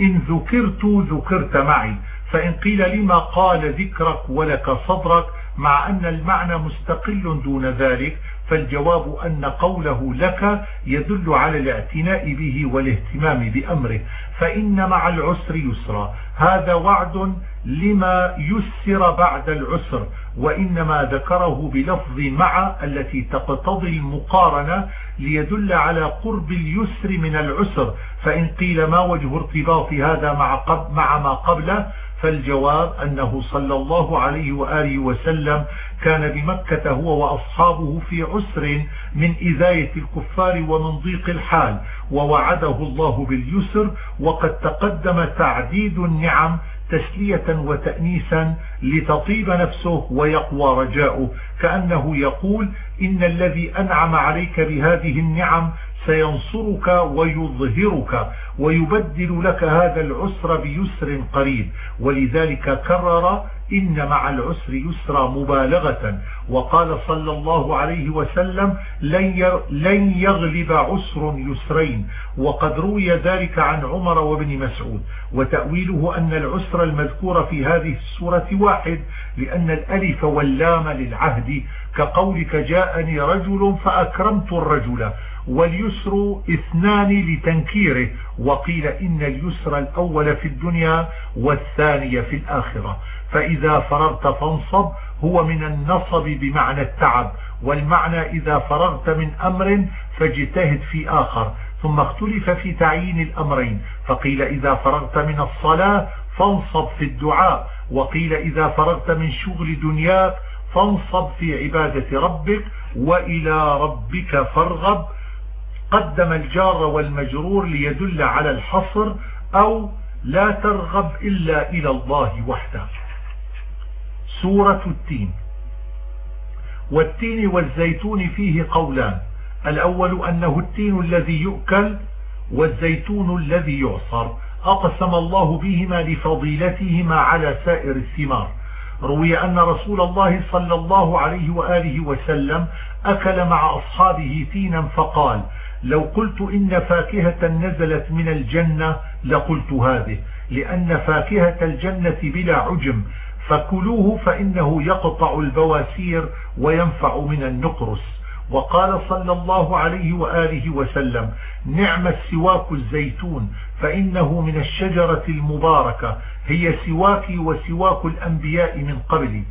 إن ذكرت ذكرت معي. فإن قيل لما قال ذكرك ولك صدرك مع أن المعنى مستقل دون ذلك فالجواب أن قوله لك يدل على الاعتناء به والاهتمام بأمره فإن مع العسر يسرا. هذا وعد لما يسر بعد العسر وإنما ذكره بلفظ مع التي تقتضي المقارنة ليدل على قرب اليسر من العسر. فإن قيل ما وجه ارتباط هذا مع, مع ما قبله فالجواب أنه صلى الله عليه وآله وسلم كان بمكة هو وأصحابه في عسر من إذاية الكفار ومن ضيق الحال ووعده الله باليسر وقد تقدم تعديد النعم تسلية وتأنيسا لتطيب نفسه ويقوى رجاؤه كأنه يقول إن الذي أنعم عليك بهذه النعم سينصرك ويظهرك ويبدل لك هذا العسر بيسر قريب. ولذلك كرر إن مع العسر يسرا مبالغة. وقال صلى الله عليه وسلم لن يغلب عسر يسرين. وقد روي ذلك عن عمر وابن مسعود. وتأويله أن العسر المذكور في هذه السورة واحد لأن الألف واللام للعهد. كقولك جاءني رجل فأكرمت الرجل. واليسر اثنان لتنكيره وقيل إن اليسر الأول في الدنيا والثاني في الآخرة. فإذا فرغت فانصب هو من النصب بمعنى التعب والمعنى إذا فرغت من أمر فاجتهد في آخر. ثم اختلف في تعيين الأمرين فقيل إذا فرغت من الصلاة فانصب في الدعاء وقيل إذا فرغت من شغل دنياك فانصب في عبادة ربك وإلى ربك فارغب. قدم الجار والمجرور ليدل على الحصر أو لا ترغب إلا إلى الله وحده. سورة التين. والتين والزيتون فيه قولان. الأول أنه التين الذي يؤكل والزيتون الذي يعصر. أقسم الله بهما لفضيلتهما على سائر الثمار. روي أن رسول الله صلى الله عليه وآله وسلم أكل مع أصحابه تينا فقال لو قلت إن فاكهة نزلت من الجنة لقلت هذه لأن فاكهة الجنة بلا عجم فكلوه فإنه يقطع البواسير وينفع من النقرس. وقال صلى الله عليه وآله وسلم نعم السواك الزيتون فإنه من الشجرة المباركة هي سواكي وسواك الأنبياء من قبلي.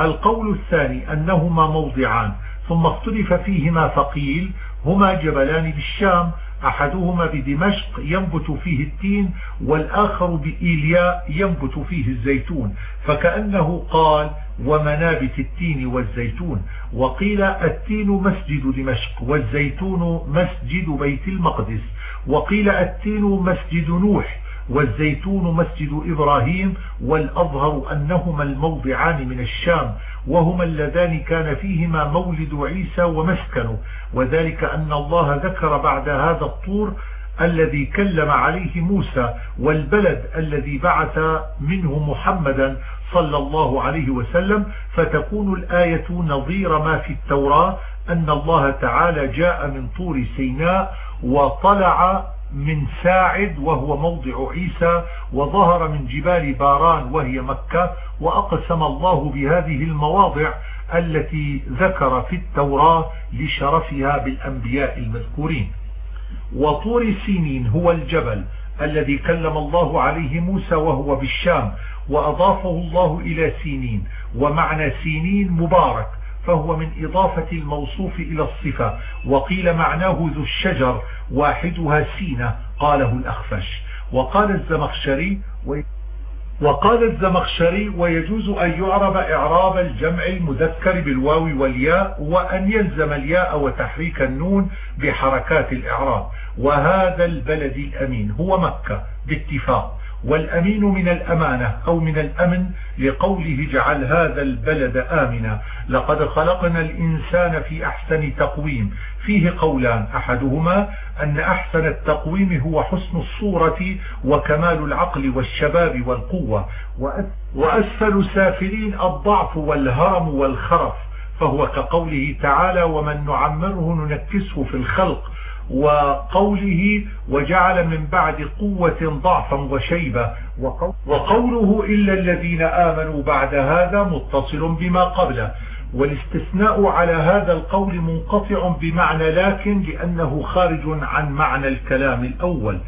القول الثاني أنهما موضعان ثم اختلف فيهما فقيل هما جبلان بالشام أحدهما بدمشق ينبت فيه التين والآخر بإيلياء ينبت فيه الزيتون. فكأنه قال ومنابت التين والزيتون وقيل التين مسجد دمشق والزيتون مسجد بيت المقدس وقيل التين مسجد نوح والزيتون مسجد إبراهيم والأظهر أنهما الموضعان من الشام وهما اللذان كان فيهما مولد عيسى ومسكنه. وذلك أن الله ذكر بعد هذا الطور الذي كلم عليه موسى والبلد الذي بعث منه محمدا صلى الله عليه وسلم. فتكون الآية نظير ما في التوراة أن الله تعالى جاء من طور سيناء وطلع من ساعد وهو موضع عيسى وظهر من جبال باران وهي مكة وأقسم الله بهذه المواضع التي ذكر في التوراة لشرفها بالأنبياء المذكورين. وطور سينين هو الجبل الذي كلم الله عليه موسى وهو بالشام وأضافه الله إلى سينين ومعنى سينين مبارك فهو من إضافة الموصوف إلى الصفة. وقيل معناه ذو الشجر واحدها سينة قاله الأخفش. وقال الزمخشري وقال الزمخشري ويجوز أن يعرب إعراب الجمع المذكر بالواو والياء وأن يلزم الياء وتحريك النون بحركات الإعراب. وهذا البلد الأمين هو مكة باتفاق. والأمين من الأمانة أو من الأمن لقوله جعل هذا البلد آمنا. لقد خلقنا الإنسان في أحسن تقويم. فيه قولان. أحدهما أن أحسن التقويم هو حسن الصورة وكمال العقل والشباب والقوة. وأسفل سافلين الضعف والهرم والخرف. فهو كقوله تعالى ومن نعمره ننكسه في الخلق وقوله وجعل من بعد قوة ضعفا وشيبة. وقوله إلا الذين آمنوا بعد هذا متصل بما قبله. والاستثناء على هذا القول منقطع بمعنى لكن لأنه خارج عن معنى الكلام الأول.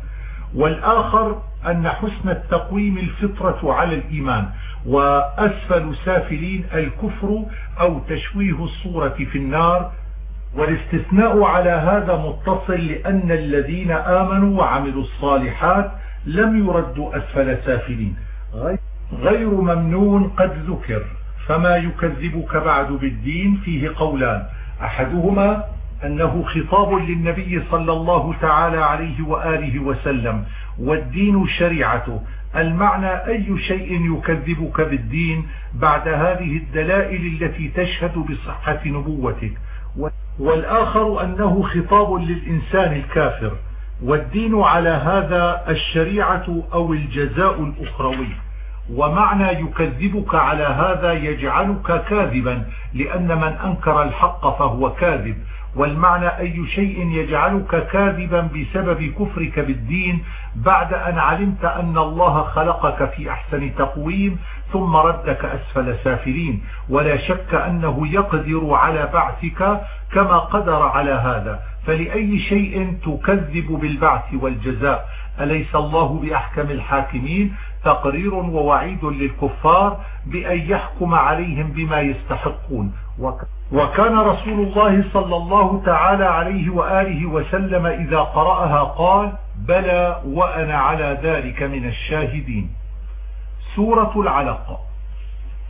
والآخر أن حسن التقويم الفطرة على الإيمان. وأسفل سافلين الكفر أو تشويه الصورة في النار. والاستثناء على هذا متصل لأن الذين آمنوا وعملوا الصالحات لم يردوا أسفل سافلين. غير ممنون قد ذكر فما يكذبك بعد بالدين؟ فيه قولان. أحدهما أنه خطاب للنبي صلى الله تعالى عليه وآله وسلم والدين شريعته. المعنى أي شيء يكذبك بالدين بعد هذه الدلائل التي تشهد بصحة نبوتك؟ والآخر أنه خطاب للإنسان الكافر والدين على هذا الشريعة أو الجزاء الأخروي. ومعنى يكذبك على هذا يجعلك كاذبا لأن من أنكر الحق فهو كاذب. والمعنى أي شيء يجعلك كاذبا بسبب كفرك بالدين بعد أن علمت أن الله خلقك في أحسن تقويم ثم ردك أسفل سافلين. ولا شك أنه يقدر على بعثك كما قدر على هذا. فلأي شيء تكذب بالبعث والجزاء؟ أليس الله بأحكم الحاكمين؟ تقرير ووعيد للكفار بأن يحكم عليهم بما يستحقون. وكان رسول الله صلى الله تعالى عليه وآله وسلم إذا قرأها قال بلى وأنا على ذلك من الشاهدين. سورة العلق.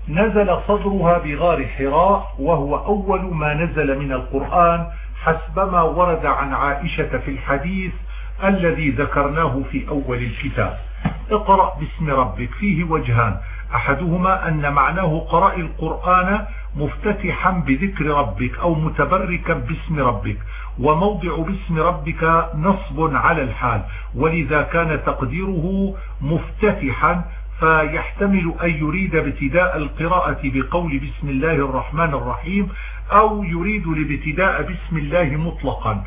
نزل صدرها بغار حراء وهو أول ما نزل من القرآن حسبما ورد عن عائشة في الحديث الذي ذكرناه في أول الكتاب. اقرأ باسم ربك فيه وجهان. أحدهما أن معناه قرأ القرآن مفتتحا بذكر ربك أو متبركا باسم ربك وموضع باسم ربك نصب على الحال. ولذا كان تقديره مفتتحا فيحتمل أن يريد ابتداء القراءة بقول بسم الله الرحمن الرحيم أو يريد الابتداء بسم الله مطلقا.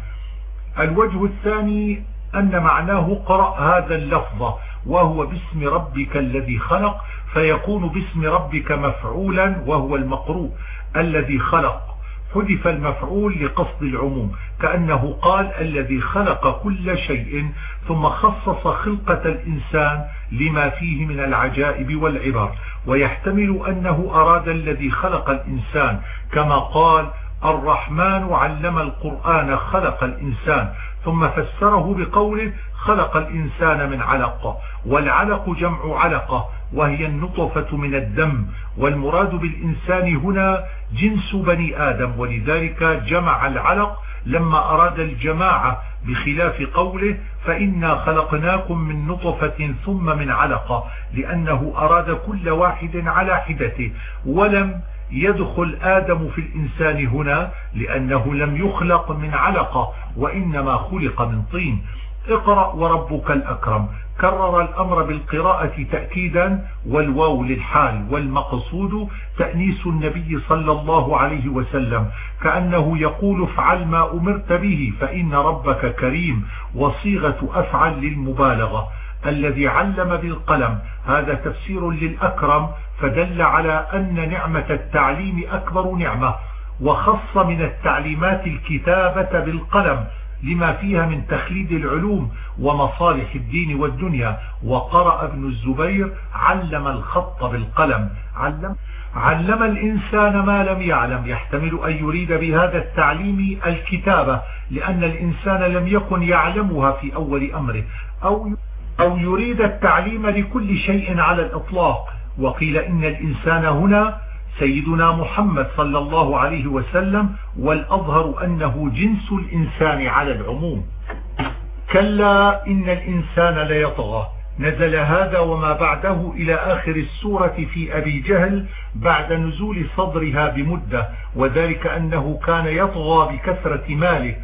الوجه الثاني أن معناه قرأ هذا اللفظ وهو باسم ربك الذي خلق فيكون باسم ربك مفعولا وهو المقروء الذي خلق. حذف المفعول لقصد العموم كأنه قال الذي خلق كل شيء ثم خصص خلقة الإنسان لما فيه من العجائب والعبر ويحتمل أنه أراد الذي خلق الإنسان كما قال الرحمن علم القرآن خلق الإنسان ثم فسره بقوله خلق الإنسان من علق والعلق جمع علقة وهي النطفة من الدم والمراد بالإنسان هنا جنس بني آدم ولذلك جمع العلق لما أراد الجماعة بخلاف قوله فإنا خلقناكم من نطفة ثم من علقة لأنه أراد كل واحد على حدته. ولم يدخل آدم في الإنسان هنا لأنه لم يخلق من علقة وإنما خلق من طين. اقرأ وربك الأكرم. كرر الأمر بالقراءة تأكيدا والواو للحال والمقصود تأنيس النبي صلى الله عليه وسلم كأنه يقول افعل ما أمرت به فإن ربك كريم وصيغة أفعل للمبالغة. الذي علم بالقلم هذا تفسير للأكرم فدل على أن نعمة التعليم أكبر نعمة وخص من التعليمات الكتابة بالقلم لما فيها من تخليد العلوم ومصالح الدين والدنيا. وقرأ ابن الزبير علم الخط بالقلم. علم, علم الإنسان ما لم يعلم. يحتمل أن يريد بهذا التعليم الكتابة لأن الإنسان لم يكن يعلمها في أول أمره. أو, أو يريد التعليم لكل شيء على الإطلاق. وقيل إن الإنسان هنا سيدنا محمد صلى الله عليه وسلم والأظهر أنه جنس الإنسان على العموم. كلا إن الإنسان ليطغى. نزل هذا وما بعده إلى آخر السورة في أبي جهل بعد نزول صدرها بمدة وذلك أنه كان يطغى بكثرة ماله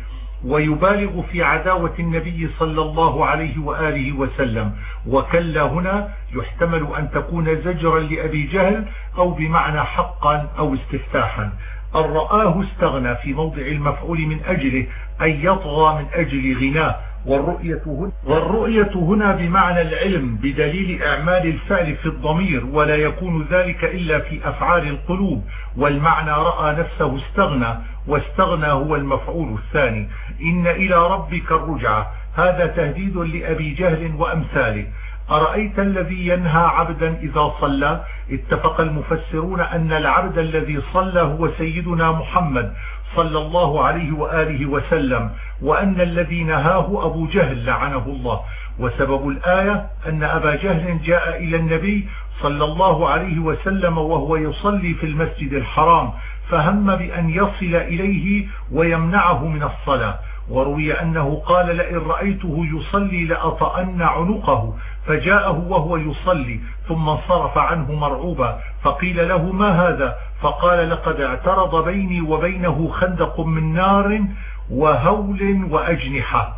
ويبالغ في عداوة النبي صلى الله عليه وآله وسلم. وكلا هنا يحتمل أن تكون زجرا لأبي جهل أو بمعنى حقا أو استفتاحا. أن رآه استغنى في موضع المفعول من أجله أن يطغى من أجل غناه. والرؤية هنا, والرؤية هنا بمعنى العلم بدليل أعمال الفعل في الضمير ولا يكون ذلك إلا في أفعال القلوب. والمعنى رأى نفسه استغنى واستغنى هو المفعول الثاني. إن إلى ربك الرجعة. هذا تهديد لأبي جهل وأمثاله. أرأيت الذي ينهى عبدا إذا صلى؟ اتفق المفسرون أن العبد الذي صلى هو سيدنا محمد صلى الله عليه وآله وسلم وأن الذي نهاه أبو جهل لعنه الله. وسبب الآية أن أبا جهل جاء إلى النبي صلى الله عليه وسلم وهو يصلي في المسجد الحرام. فهم بأن يصل إليه ويمنعه من الصلاة. وروي أنه قال لئن رأيته يصلي لأطأن عنقه. فجاءه وهو يصلي ثم انصرف عنه مرعوبا. فقيل له ما هذا؟ فقال لقد اعترض بيني وبينه خندق من نار وهول وأجنحة.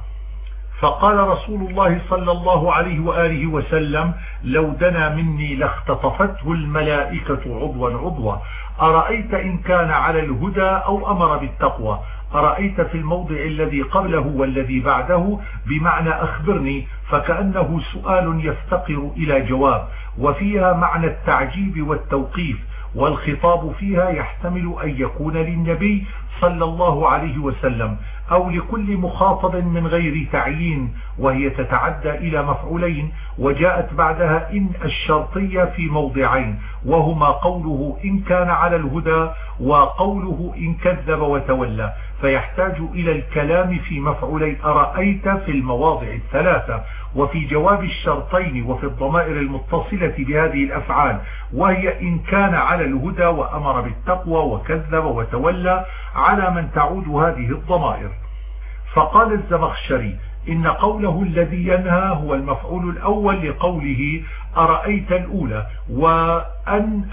فقال رسول الله صلى الله عليه وآله وسلم لو دنا مني لاختطفته الملائكة عضوا عضوا. أرأيت إن كان على الهدى أو أمر بالتقوى؟ أرأيت في الموضع الذي قبله والذي بعده؟ بمعنى أخبرني فكأنه سؤال يفتقر إلى جواب وفيها معنى التعجيب والتوقيف والخطاب فيها يحتمل أن يكون للنبي صلى الله عليه وسلم. أو لكل مخاطب من غير تعيين وهي تتعدى إلى مفعولين وجاءت بعدها إن الشرطية في موضعين وهما قوله إن كان على الهدى وقوله إن كذب وتولى. فيحتاج إلى الكلام في مفعولي أرأيت في المواضع الثلاثة؟ وفي جواب الشرطين وفي الضمائر المتصلة بهذه الأفعال وهي إن كان على الهدى وأمر بالتقوى وكذب وتولى على من تعود هذه الضمائر. فقال الزمخشري إن قوله الذي ينهى هو المفعول الأول لقوله أرأيت الأولى وأن,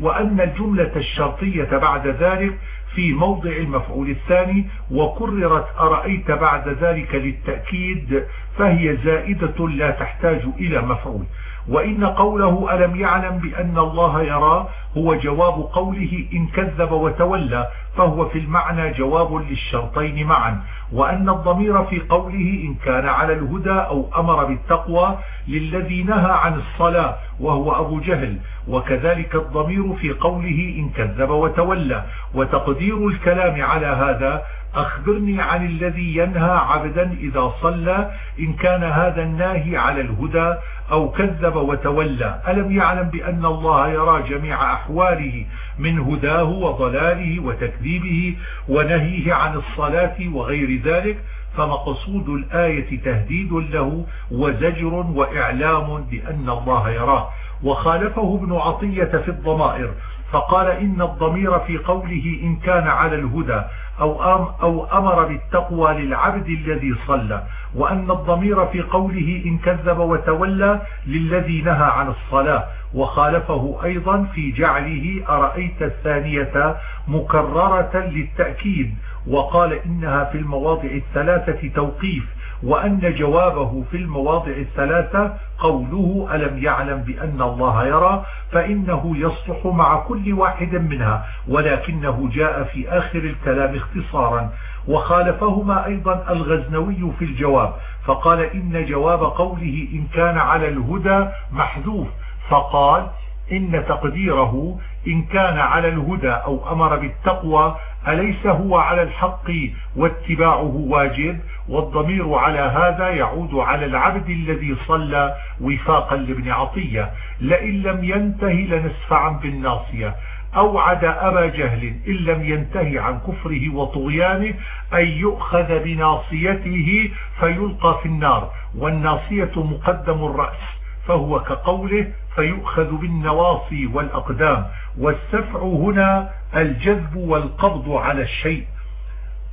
وأن الجملة الشرطية بعد ذلك في موضع المفعول الثاني وكررت أرأيت بعد ذلك للتأكيد فهي زائدة لا تحتاج إلى مفعول. وإن قوله ألم يعلم بأن الله يرى هو جواب قوله إن كذب وتولى فهو في المعنى جواب للشرطين معا. وأن الضمير في قوله إن كان على الهدى أو أمر بالتقوى للذي نهى عن الصلاة وهو أبو جهل. وكذلك الضمير في قوله إن كذب وتولى. وتقدير الكلام على هذا أخبرني عن الذي ينهى عبدا إذا صلى إن كان هذا الناهي على الهدى أو كذب وتولى. ألم يعلم بأن الله يرى جميع أحواله من هداه وضلاله وتكذيبه ونهيه عن الصلاة وغير ذلك؟ فمقصود الآية تهديد له وزجر وإعلام بأن الله يراه. وخالفه ابن عطية في الضمائر فقال إن الضمير في قوله إن كان على الهدى أو, أو أمر بالتقوى للعبد الذي صلى وأن الضمير في قوله إن كذب وتولى للذي نهى عن الصلاة وخالفه أيضا في جعله أرأيت الثانية مكررة للتأكيد وقال إنها في المواضع الثلاثة توقيف وأن جوابه في المواضع الثلاثة قوله ألم يعلم بأن الله يرى فإنه يصلح مع كل واحد منها ولكنه جاء في آخر الكلام اختصارا وخالفهما أيضا الغزنوي في الجواب فقال إن جواب قوله إن كان على الهدى محذوف فقال إن تقديره إن كان على الهدى أو أمر بالتقوى أليس هو على الحق واتباعه واجب؟ والضمير على هذا يعود على العبد الذي صلى وفاقا لابن عطية. لئن لم ينتهي لنسفعا بالناصية. أوعد أبا جهل إن لم ينتهي عن كفره وطغيانه أن يؤخذ بناصيته فيلقى في النار. والناصية مقدم الرأس فهو كقوله فيؤخذ بالنواصي والأقدام والسفع هنا الجذب والقبض على الشيء.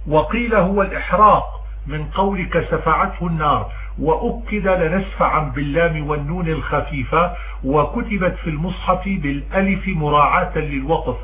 وقيل هو الإحراق من قولك سفعته النار وأكد لنسفعا باللام والنون الخفيفة وكتبت في المصحف بالألف مراعاة للوقف.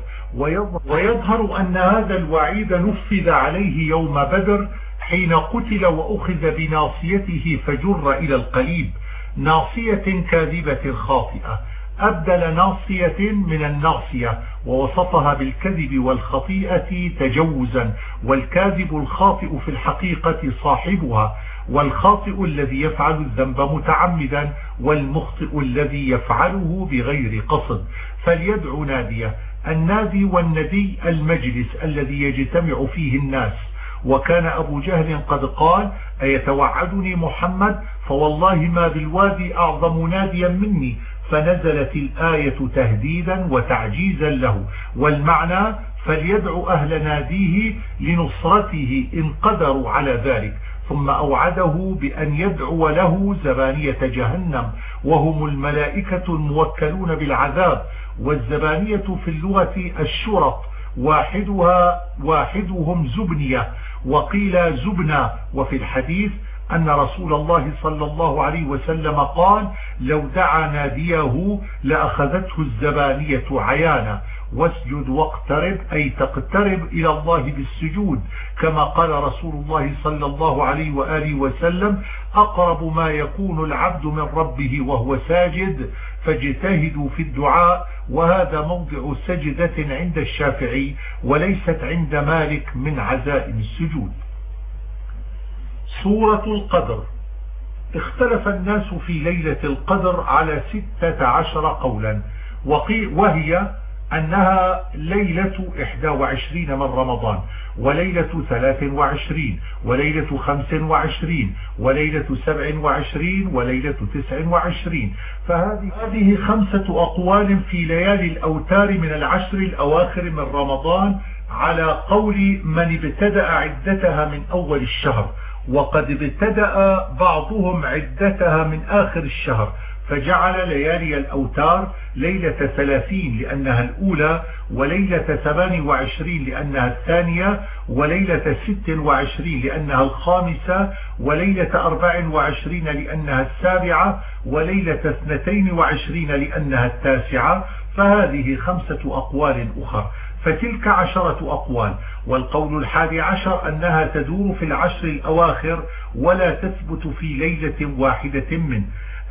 ويظهر أن هذا الوعيد نفذ عليه يوم بدر حين قتل وأخذ بناصيته فجر إلى القليب. ناصية كاذبة خاطئة. أبدل ناصية من الناصية ووصفها بالكذب والخطيئة تجوزا. والكاذب الخاطئ في الحقيقة صاحبها والخاطئ الذي يفعل الذنب متعمدا والمخطئ الذي يفعله بغير قصد. فليدع نادية النادي والندي المجلس الذي يجتمع فيه الناس. وكان أبو جهل قد قال أيتوعدني محمد؟ فوالله ما بالوادي أعظم ناديا مني. فنزلت الآية تهديدا وتعجيزا له. والمعنى فليدعو أهل ناديه لنصرته إن قدروا على ذلك. ثم أوعده بأن يدعو له زبانية جهنم. وهم الملائكة الموكلون بالعذاب. والزبانية في اللغة الشرط واحدها واحدهم زبنية. وقيل زبنة وفي الحديث أن رسول الله صلى الله عليه وسلم قال لو دعا ناديه لأخذته الزبانية عيانا. واسجد واقترب أي تقترب إلى الله بالسجود. كما قال رسول الله صلى الله عليه وآله وسلم أقرب ما يكون العبد من ربه وهو ساجد. فاجتهدوا في الدعاء وهذا موضع سجدة عند الشافعي وليست عند مالك من عزائم السجود. سورة القدر. اختلف الناس في ليلة القدر على ستة عشر قولا وهي أنها ليلة 21 من رمضان وليلة 23 وليلة 25 وليلة 27 وليلة 29 فهذه خمسة أقوال في ليالي الأوتار من العشر الأواخر من رمضان على قول من ابتدأ عدتها من أول الشهر وقد ابتدأ بعضهم عدتها من آخر الشهر فجعل ليالي الأوتار ليلة ثلاثين لأنها الأولى وليلة ثمان وعشرين لأنها الثانية وليلة ست وعشرين لأنها الخامسة وليلة أربع وعشرين لأنها السابعة وليلة اثنتين وعشرين لأنها التاسعة. فهذه خمسة أقوال أخرى. فتلك عشرة أقوال. والقول الحادي عشر أنها تدور في العشر الأواخر ولا تثبت في ليلة واحدة منه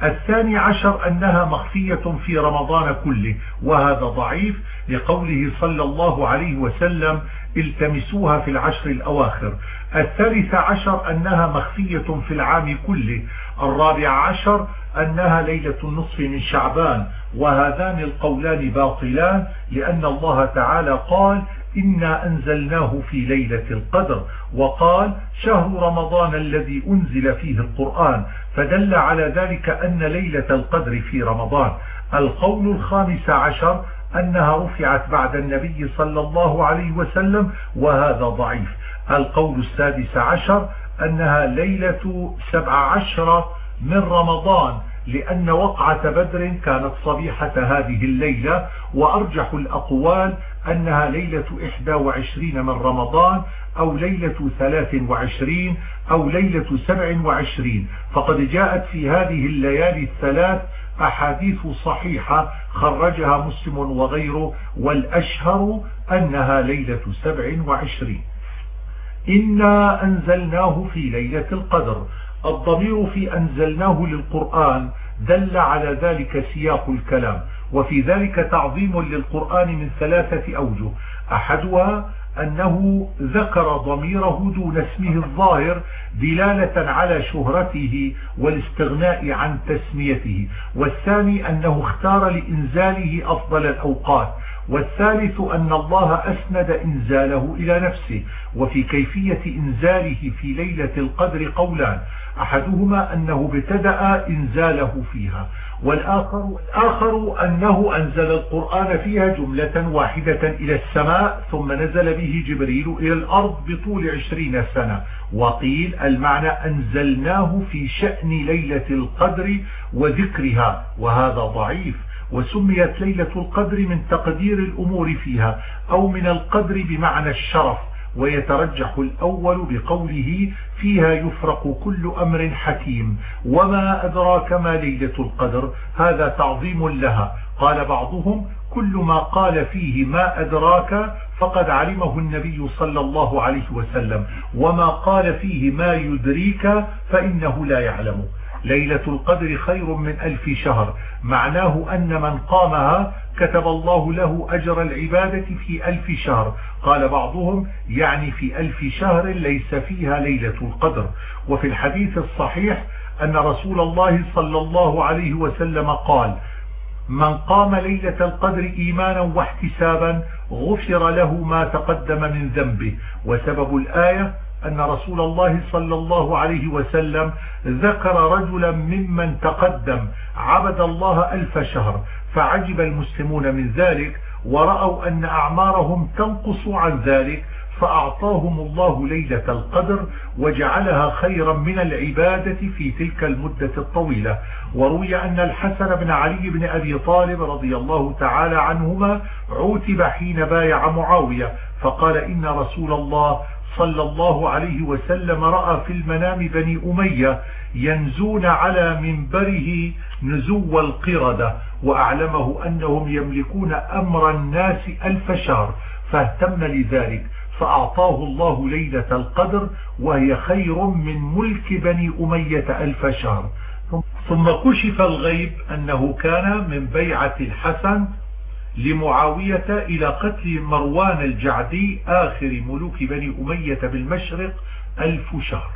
الثاني عشر أنها مخفية في رمضان كله وهذا ضعيف لقوله صلى الله عليه وسلم التمسوها في العشر الأواخر. الثالث عشر أنها مخفية في العام كله. الرابع عشر أنها ليلة النصف من شعبان وهذان القولان باطلان لأن الله تعالى قال إنا أنزلناه في ليلة القدر وقال شهر رمضان الذي أنزل فيه القرآن. فدل على ذلك أن ليلة القدر في رمضان القول الخامس عشر أنها رفعت بعد النبي صلى الله عليه وسلم وهذا ضعيف. القول السادس عشر أنها ليلة سبع عشر من رمضان. لأن وقعة بدر كانت صبيحة هذه الليلة وأرجح الأقوال أنها ليلة 21 من رمضان أو ليلة 23 أو ليلة 27 فقد جاءت في هذه الليالي الثلاث أحاديث صحيحة خرجها مسلم وغيره والأشهر أنها ليلة 27 إنا أنزلناه في ليلة القدر. الضمير في أنزلناه للقرآن دل على ذلك سياق الكلام وفي ذلك تعظيم للقرآن من ثلاثة أوجه. أحدها أنه ذكر ضميره دون اسمه الظاهر دلالة على شهرته والاستغناء عن تسميته. والثاني أنه اختار لإنزاله أفضل الأوقات. والثالث أن الله أسند إنزاله إلى نفسه. وفي كيفية إنزاله في ليلة القدر قولان. أحدهما أنه ابتدأ إنزاله فيها والآخر الآخر أنه أنزل القرآن فيها جملة واحدة إلى السماء ثم نزل به جبريل إلى الأرض بطول عشرين سنة. وقيل المعنى أنزلناه في شأن ليلة القدر وذكرها وهذا ضعيف وسميت ليلة القدر من تقدير الأمور فيها أو من القدر بمعنى الشرف ويترجح الأول بقوله فيها يفرق كل أمر حكيم. وما أدراك ما ليلة القدر؟ هذا تعظيم لها. قال بعضهم كل ما قال فيه ما أدراك فقد علمه النبي صلى الله عليه وسلم. وما قال فيه ما يدريك فإنه لا يعلم. ليلة القدر خير من ألف شهر. معناه أن من قامها كتب الله له أجر العبادة في ألف شهر. قال بعضهم يعني في ألف شهر ليس فيها ليلة القدر. وفي الحديث الصحيح أن رسول الله صلى الله عليه وسلم قال من قام ليلة القدر إيمانا واحتسابا غفر له ما تقدم من ذنبه. وسبب الآية أن رسول الله صلى الله عليه وسلم ذكر رجلا ممن تقدم عبد الله ألف شهر فعجب المسلمون من ذلك ورأوا أن أعمارهم تنقص عن ذلك فأعطاهم الله ليلة القدر وجعلها خيرا من العبادة في تلك المدة الطويلة. وروي أن الحسن بن علي بن أبي طالب رضي الله تعالى عنهما عوتب حين بايع معاوية فقال إن رسول الله صلى الله عليه وسلم رأى في المنام بني أمية ينزون على منبره نزو القردة وأعلمه أنهم يملكون أمر الناس ألف شهر فاهتم لذلك فأعطاه الله ليلة القدر وهي خير من ملك بني أمية ألف شهر. ثم كشف الغيب أنه كان من بيعة الحسن لمعاوية إلى قتل مروان الجعدي آخر ملوك بني أمية بالمشرق ألف شهر.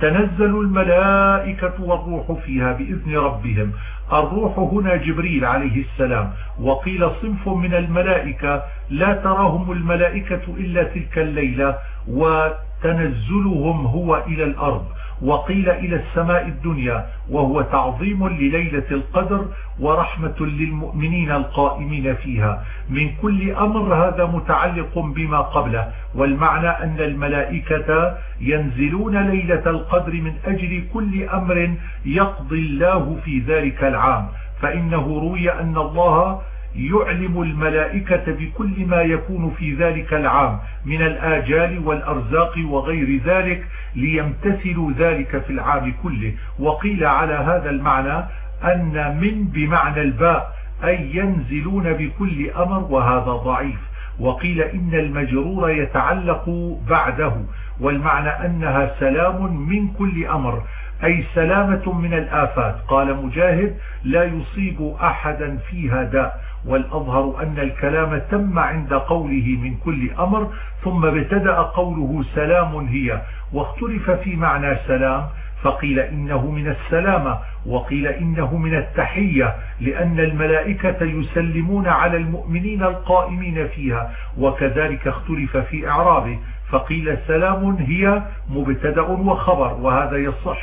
تنزل الملائكة والروح فيها بإذن ربهم. الروح هنا جبريل عليه السلام. وقيل صنف من الملائكة لا تراهم الملائكة إلا تلك الليلة وتنزلهم هو إلى الأرض. وقيل إلى السماء الدنيا وهو تعظيم لليلة القدر ورحمة للمؤمنين القائمين فيها. من كل أمر هذا متعلق بما قبله والمعنى أن الملائكة ينزلون ليلة القدر من أجل كل أمر يقضي الله في ذلك العام. فإنه روي أن الله يعلم الملائكة بكل ما يكون في ذلك العام من الآجال والأرزاق وغير ذلك ليمتثلوا ذلك في العام كله. وقيل على هذا المعنى أن من بمعنى الباء أي ينزلون بكل أمر وهذا ضعيف. وقيل إن المجرور يتعلق بعده والمعنى أنها سلام من كل أمر أي سلامة من الآفات. قال مجاهد لا يصيب أحدا فيها داء. والأظهر أن الكلام تم عند قوله من كل أمر ثم ابتدأ قوله سلام هي. واختلف في معنى سلام فقيل إنه من السلامة وقيل إنه من التحية لأن الملائكة يسلمون على المؤمنين القائمين فيها وكذلك اختلف في إعرابه. فقيل سلام هي مبتدأ وخبر وهذا يصح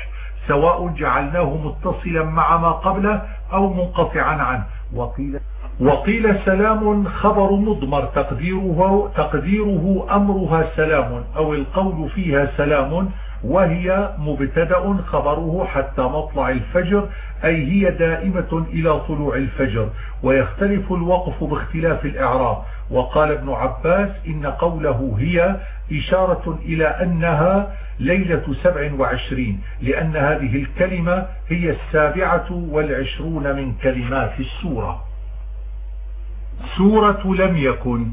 سواء جعلناه متصلا مع ما قبله أو منقطعا عنه. وقيل وقيل سلام خبر مضمر تقديره, تقديره أمرها سلام أو القول فيها سلام وهي مبتدأ خبره حتى مطلع الفجر أي هي دائمة إلى طلوع الفجر ويختلف الوقف باختلاف الإعراب. وقال ابن عباس إن قوله هي إشارة إلى أنها ليلة سبع وعشرين لأن هذه الكلمة هي السابعة والعشرون من كلمات السورة. سورة لم يكن.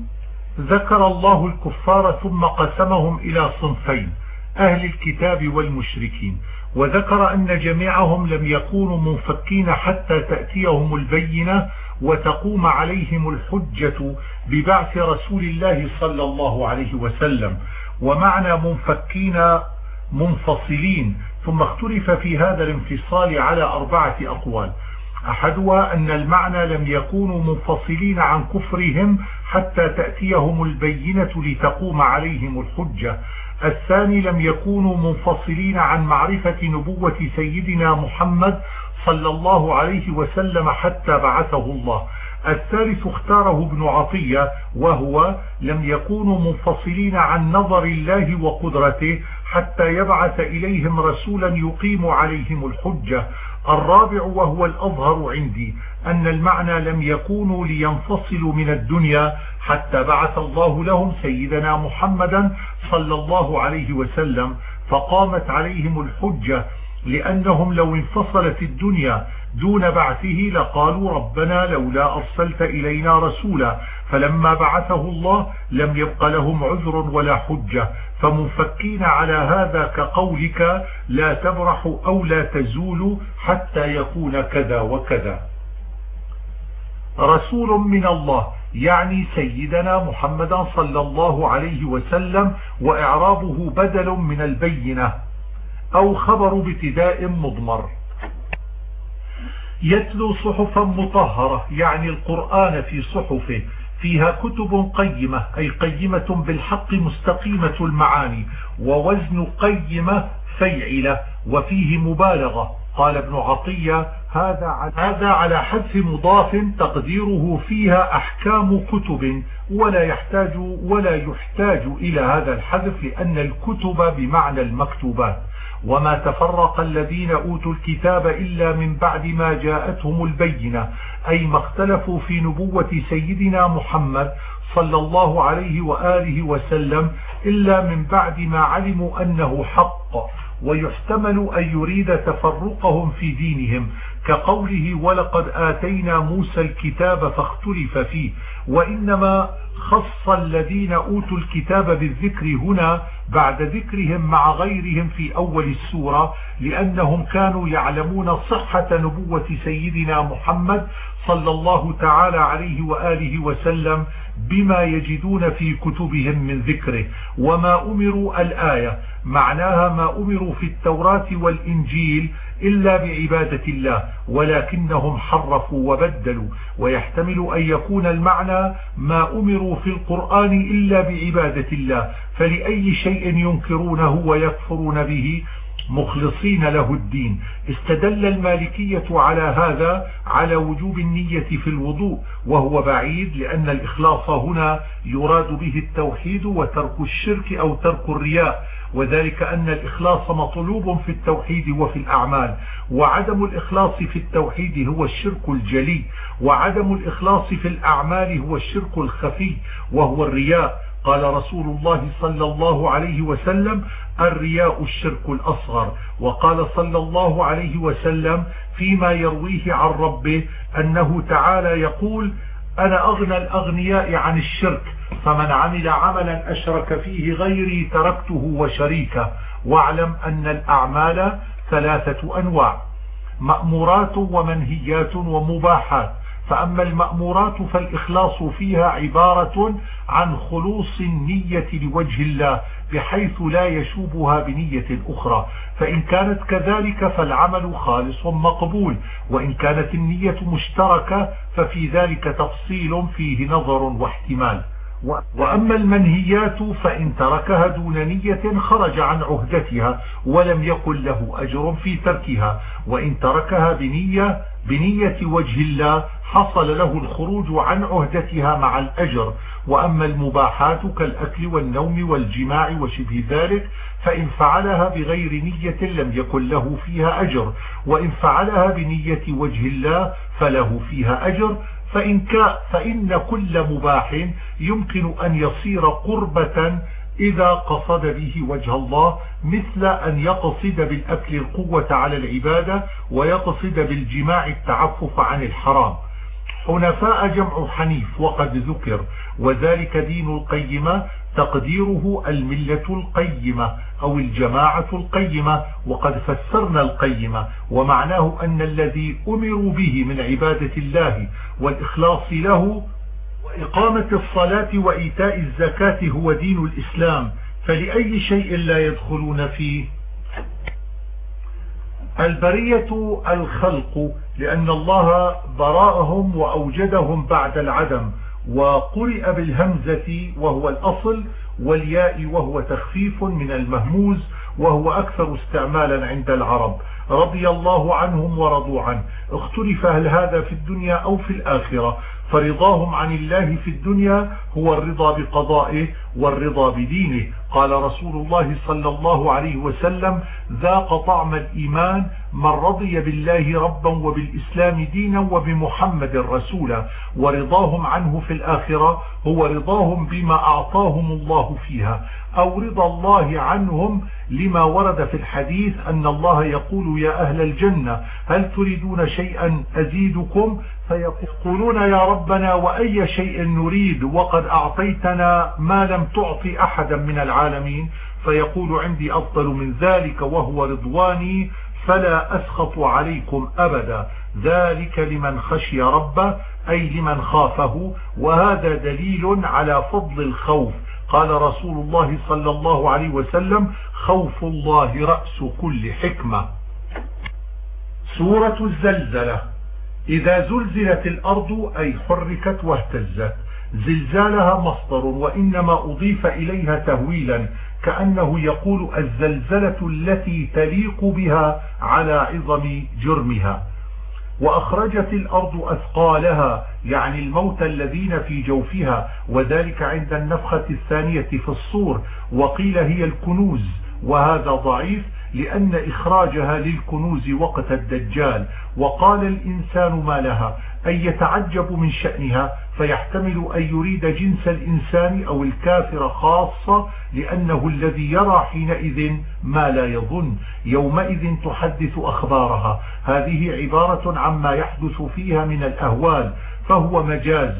ذكر الله الكفار ثم قسمهم إلى صنفين أهل الكتاب والمشركين. وذكر أن جميعهم لم يكونوا منفكين حتى تأتيهم البينة وتقوم عليهم الحجة ببعث رسول الله صلى الله عليه وسلم. ومعنى منفكين منفصلين ثم اختلف في هذا الانفصال على أربعة أقوال. أحدها أن المعنى لم يكونوا منفصلين عن كفرهم حتى تأتيهم البينة لتقوم عليهم الحجة. الثاني لم يكونوا منفصلين عن معرفة نبوة سيدنا محمد صلى الله عليه وسلم حتى بعثه الله. الثالث اختاره ابن عطية وهو لم يكونوا منفصلين عن نظر الله وقدرته حتى يبعث إليهم رسولا يقيم عليهم الحجة. الرابع وهو الأظهر عندي أن المعنى لم يكونوا لينفصلوا من الدنيا حتى بعث الله لهم سيدنا محمدا صلى الله عليه وسلم فقامت عليهم الحجة لأنهم لو انفصلت الدنيا دون بعثه لقالوا ربنا لولا أرسلت إلينا رسولا فلما بعثه الله لم يبق لهم عذر ولا حجة. فمنفكين على هذا كقولك لا تبرح أو لا تزول حتى يكون كذا وكذا. رسول من الله يعني سيدنا محمدا صلى الله عليه وسلم وإعرابه بدل من البينة أو خبر ابتداء مضمر. يتلو صحفا مطهرة يعني القرآن في صحفه فيها كتب قيمة أي قيمة بالحق مستقيمة المعاني ووزن قيمة فيعلة وفيه مبالغة. قال ابن عطية هذا هذا على حذف مضاف تقديره فيها أحكام كتب ولا يحتاج ولا يحتاج إلى هذا الحذف لأن الكتب بمعنى المكتوبات. وما تفرق الذين أوتوا الكتاب إلا من بعد ما جاءتهم البينة أي ما اختلفوا في نبوة سيدنا محمد صلى الله عليه وآله وسلم إلا من بعد ما علموا أنه حق. ويحتمل أن يريد تفرقهم في دينهم كقوله ولقد آتينا موسى الكتاب فاختلف فيه. وإنما خص الذين أوتوا الكتاب بالذكر هنا بعد ذكرهم مع غيرهم في أول السورة لأنهم كانوا يعلمون صحة نبوة سيدنا محمد صلى الله تعالى عليه وآله وسلم بما يجدون في كتبهم من ذكره. وما أمروا الآية معناها ما أمروا في التوراة والإنجيل إلا بعبادة الله ولكنهم حرفوا وبدلوا ويحتمل أن يكون المعنى ما أمروا في القرآن إلا بعبادة الله. فلأي شيء ينكرونه ويكفرون به مخلصين له الدين. استدل المالكية على هذا على وجوب النية في الوضوء وهو بعيد لأن الإخلاص هنا يراد به التوحيد وترك الشرك أو ترك الرياء. وذلك أن الإخلاص مطلوب في التوحيد وفي الأعمال وعدم الإخلاص في التوحيد هو الشرك الجلي وعدم الإخلاص في الأعمال هو الشرك الخفي وهو الرياء. قال رسول الله صلى الله عليه وسلم الرياء الشرك الأصغر. وقال صلى الله عليه وسلم فيما يرويه عن ربه أنه تعالى يقول أنا أغنى الأغنياء عن الشرك فمن عمل عملا أشرك فيه غيري تركته وشريكه. واعلم أن الأعمال ثلاثة أنواع مأمورات ومنهيات ومباحات. فأما المأمورات فالإخلاص فيها عبارة عن خلوص النية لوجه الله بحيث لا يشوبها بنية أخرى. فإن كانت كذلك فالعمل خالص مقبول وإن كانت النية مشتركة ففي ذلك تفصيل فيه نظر واحتمال. وأما المنهيات فإن تركها دون نية خرج عن عهدتها ولم يكن له أجر في تركها. وإن تركها بنية بنية وجه الله حصل له الخروج عن عهدتها مع الأجر. وأما المباحات كالأكل والنوم والجماع وشبه ذلك فإن فعلها بغير نية لم يكن له فيها أجر وإن فعلها بنية وجه الله فله فيها أجر. فإن, فإن كل مباح يمكن أن يصير قربة إذا قصد به وجه الله مثل أن يقصد بالأكل القوة على العبادة ويقصد بالجماع التعفف عن الحرام. حنفاء جمع حنيف وقد ذكر وذلك دين القيمة تقديره الملة القيمة أو الجماعة القيمة وقد فسرنا القيمة ومعناه أن الذي أمروا به من عبادة الله والإخلاص له وإقامة الصلاة وإيتاء الزكاة هو دين الإسلام. فلأي شيء لا يدخلون فيه؟ البرية الخلق لأن الله براءهم وأوجدهم بعد العدم. وقرئ بالهمزة وهو الأصل والياء وهو تخفيف من المهموز وهو أكثر استعمالا عند العرب. رضي الله عنهم ورضوا عنه. اختلف هل هذا في الدنيا أو في الآخرة. فرضاهم عن الله في الدنيا هو الرضا بقضائه والرضا بدينه. قال رسول الله صلى الله عليه وسلم ذاق طعم الإيمان من رضي بالله ربا وبالإسلام دينا وبمحمد رسولا ورضاهم عنه في الآخرة هو رضاهم بما أعطاهم الله فيها أو رضا الله عنهم لما ورد في الحديث أن الله يقول يا أهل الجنة هل تريدون شيئا أزيدكم؟ فيقولون يا ربنا وأي شيء نريد؟ وقد أعطيتنا ما لم تعطي أحدا من العالمين فيقول عندي أفضل من ذلك وهو رضواني فلا أسخط عليكم أبدا. ذلك لمن خشي ربه أي لمن خافه وهذا دليل على فضل الخوف. قال رسول الله صلى الله عليه وسلم خوف الله رأس كل حكمة. سورة الزلزلة. إذا زلزلت الأرض أي حركت واهتزت. زلزالها مصدر وإنما أضيف إليها تهويلا كأنه يقول الزلزلة التي تليق بها على عظم جرمها. وأخرجت الأرض أثقالها يعني الموت الذين في جوفها وذلك عند النفخة الثانية في الصور وقيل هي الكنوز. وهذا ضعيف لأن إخراجها للكنوز وقت الدجال وقال الإنسان ما لها. أن يتعجب من شأنها فيحتمل أن يريد جنس الإنسان أو الكافر خاصة لأنه الذي يرى حينئذ ما لا يظن. يومئذ تحدث أخبارها. هذه عبارة عما يحدث فيها من الأهوال فهو مجاز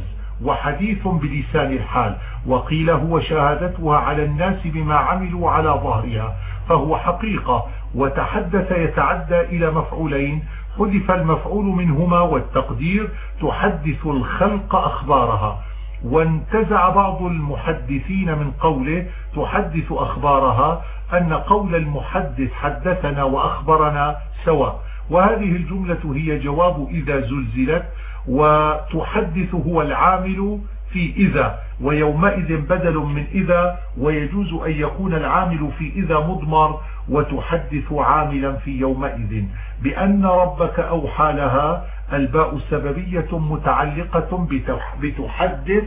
وحديث بلسان الحال. وقيل هو شهادتها على الناس بما عملوا على ظهرها فهو حقيقة. وتحدث يتعدى إلى مفعولين حذف المفعول منهما والتقدير تحدث الخلق أخبارها. وانتزع بعض المحدثين من قوله تحدث أخبارها أن قول المحدث حدثنا وأخبرنا سواء وهذه الجملة هي جواب إذا زلزلت وتحدث هو العامل في إذا. ويومئذ بدل من إذا ويجوز أن يكون العامل في إذا مضمر وتحدث عاملا في يومئذ. بأن ربك أوحى لها الباء سببية متعلقة بتحدث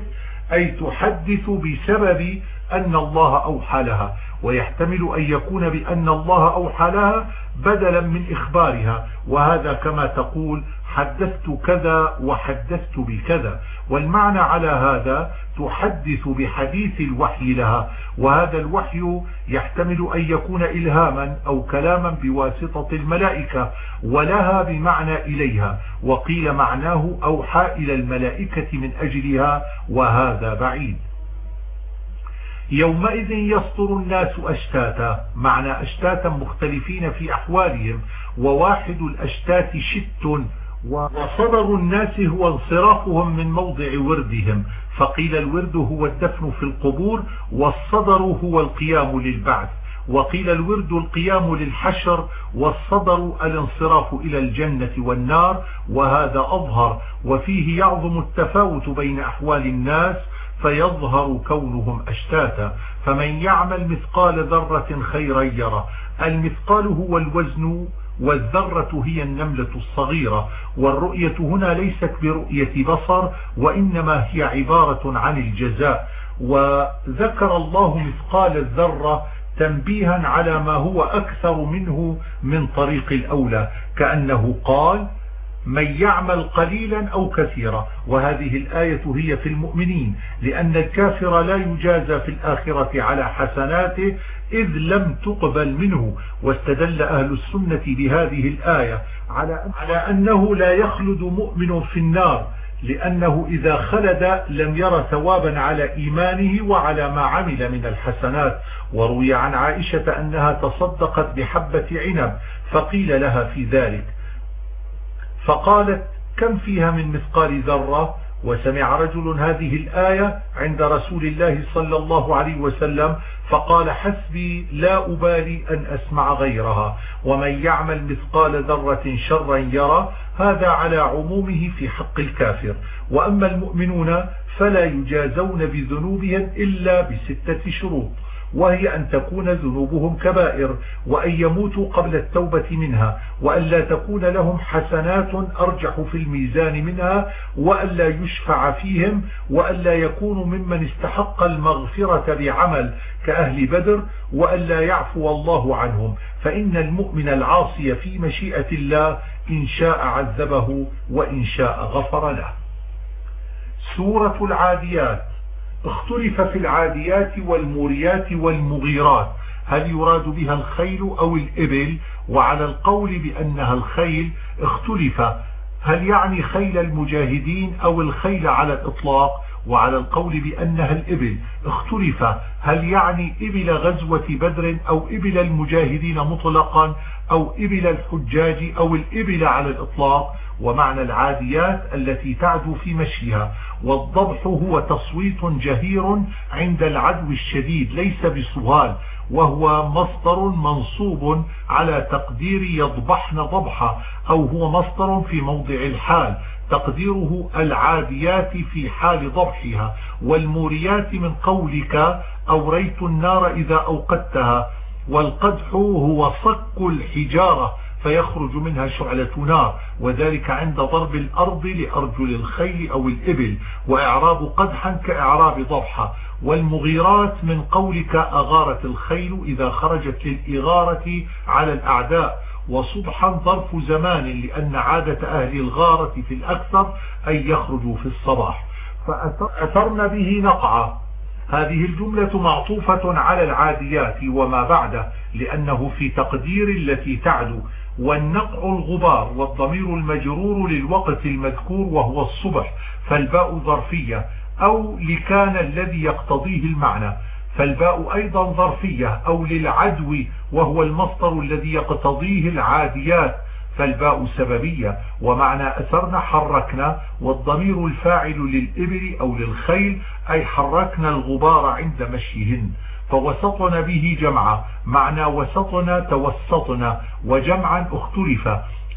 أي تحدث بسبب أن الله أوحى لها. ويحتمل أن يكون بأن الله أوحى لها بدلا من إخبارها. وهذا كما تقول حدثت كذا وحدثت بكذا والمعنى على هذا تحدث بحديث الوحي لها. وهذا الوحي يحتمل أن يكون إلهاما أو كلاما بواسطة الملائكة ولها بمعنى إليها. وقيل معناه أوحى إلى الملائكة من أجلها وهذا بعيد. يومئذ يصدر الناس أشتاتا معنى أشتاتا مختلفين في أحوالهم وواحد الأشتات شت وصدر الناس هو انصرافهم من موضع وردهم. فقيل الورد هو الدفن في القبور والصدر هو القيام للبعث. وقيل الورد القيام للحشر والصدر الانصراف إلى الجنة والنار وهذا أظهر. وفيه يعظم التفاوت بين أحوال الناس فيظهر كونهم أشتاتا. فمن يعمل مثقال ذرة خيرا يرى المثقال هو الوزن والذرة هي النملة الصغيرة والرؤية هنا ليست برؤية بصر وإنما هي عبارة عن الجزاء. وذكر الله مثقال الذرة تنبيها على ما هو أكثر منه من طريق الأولى كأنه قال من يعمل قليلا أو كثيرا وهذه الآية هي في المؤمنين لأن الكافر لا يجازى في الآخرة على حسناته إذ لم تقبل منه واستدل أهل السنة بهذه الآية على, أنه لا يخلد مؤمن في النار لأنه إذا خلد لم ير ثوابا على إيمانه وعلى ما عمل من الحسنات. وروي عن عائشة أنها تصدقت بحبة عنب فقيل لها في ذلك. فقالت كم فيها من مثقال ذرة؟ وسمع رجل هذه الآية عند رسول الله صلى الله عليه وسلم فقال حسبي لا أبالي أن أسمع غيرها ومن يعمل مثقال ذرة شرا يرى هذا على عمومه في حق الكافر. وأما المؤمنون فلا يجازون بذنوبهم إلا بستة شروط. وهي أن تكون ذنوبهم كبائر وأن يموتوا قبل التوبة منها وأن لا تكون لهم حسنات أرجح في الميزان منها وأن لا يشفع فيهم وأن لا يكونوا ممن استحق المغفرة بعمل كأهل بدر وأن لا يعفو الله عنهم. فإن المؤمن العاصي في مشيئة الله إن شاء عذبه وإن شاء غفر له. سورة العاديات. اختلف في العاديات والموريات والمغيرات. هل يراد بها الخيل أو الإبل؟ وعلى القول بأنها الخيل اختلف. هل يعني خيل المجاهدين أو الخيل على الإطلاق؟ وعلى القول بأنها الإبل اختلف. هل يعني إبل غزوة بدر أو إبل المجاهدين مطلقا أو إبل الحجاج أو الإبل على الإطلاق؟ ومعنى العاديات التي تعدو في مشيها. والضبح هو تصويت جهير عند العدو الشديد ليس بسهال وهو مصدر منصوب على تقدير يضبحن ضبحا أو هو مصدر في موضع الحال. تقديره العاديات في حال ضبحها. والموريات من قولك أوريت النار إذا أوقدتها. والقدح هو صك الحجارة. فيخرج منها شعلة نار وذلك عند ضرب الأرض لأرجل الخيل أو الإبل وإعراب قدحا كإعراب ضبحة والمغيرات من قولك أغارت الخيل إذا خرجت للإغارة على الأعداء. وصبحا ظرف زمان لأن عادة أهل الغارة في الأكثر أن يخرجوا في الصباح. فأثرن به نقعا. هذه الجملة معطوفة على العاديات وما بعده لأنه في تقدير التي تعدو. والنقع الغبار والضمير المجرور للوقت المذكور وهو الصبح فالباء ظرفية أو لكان الذي يقتضيه المعنى فالباء أيضا ظرفية أو للعدو وهو المصدر الذي يقتضيه العاديات فالباء سببية ومعنى أثرنا حركنا والضمير الفاعل للإبل أو للخيل أي حركنا الغبار عند مشيهن. فوسطنا به جمعا معنى وسطنا توسطنا. وجمعا اختلف.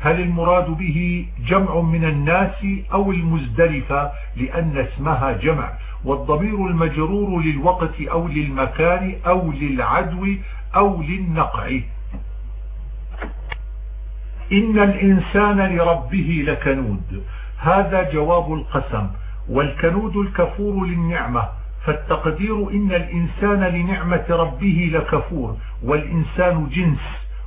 هل المراد به جمع من الناس أو المزدلفة لأن اسمها جمع. والضمير المجرور للوقت أو للمكان أو للعدو أو للنقع. إن الإنسان لربه لكنود. هذا جواب القسم. والكنود الكفور للنعمة. فالتقدير إن الإنسان لنعمة ربه لكفور والإنسان جنس.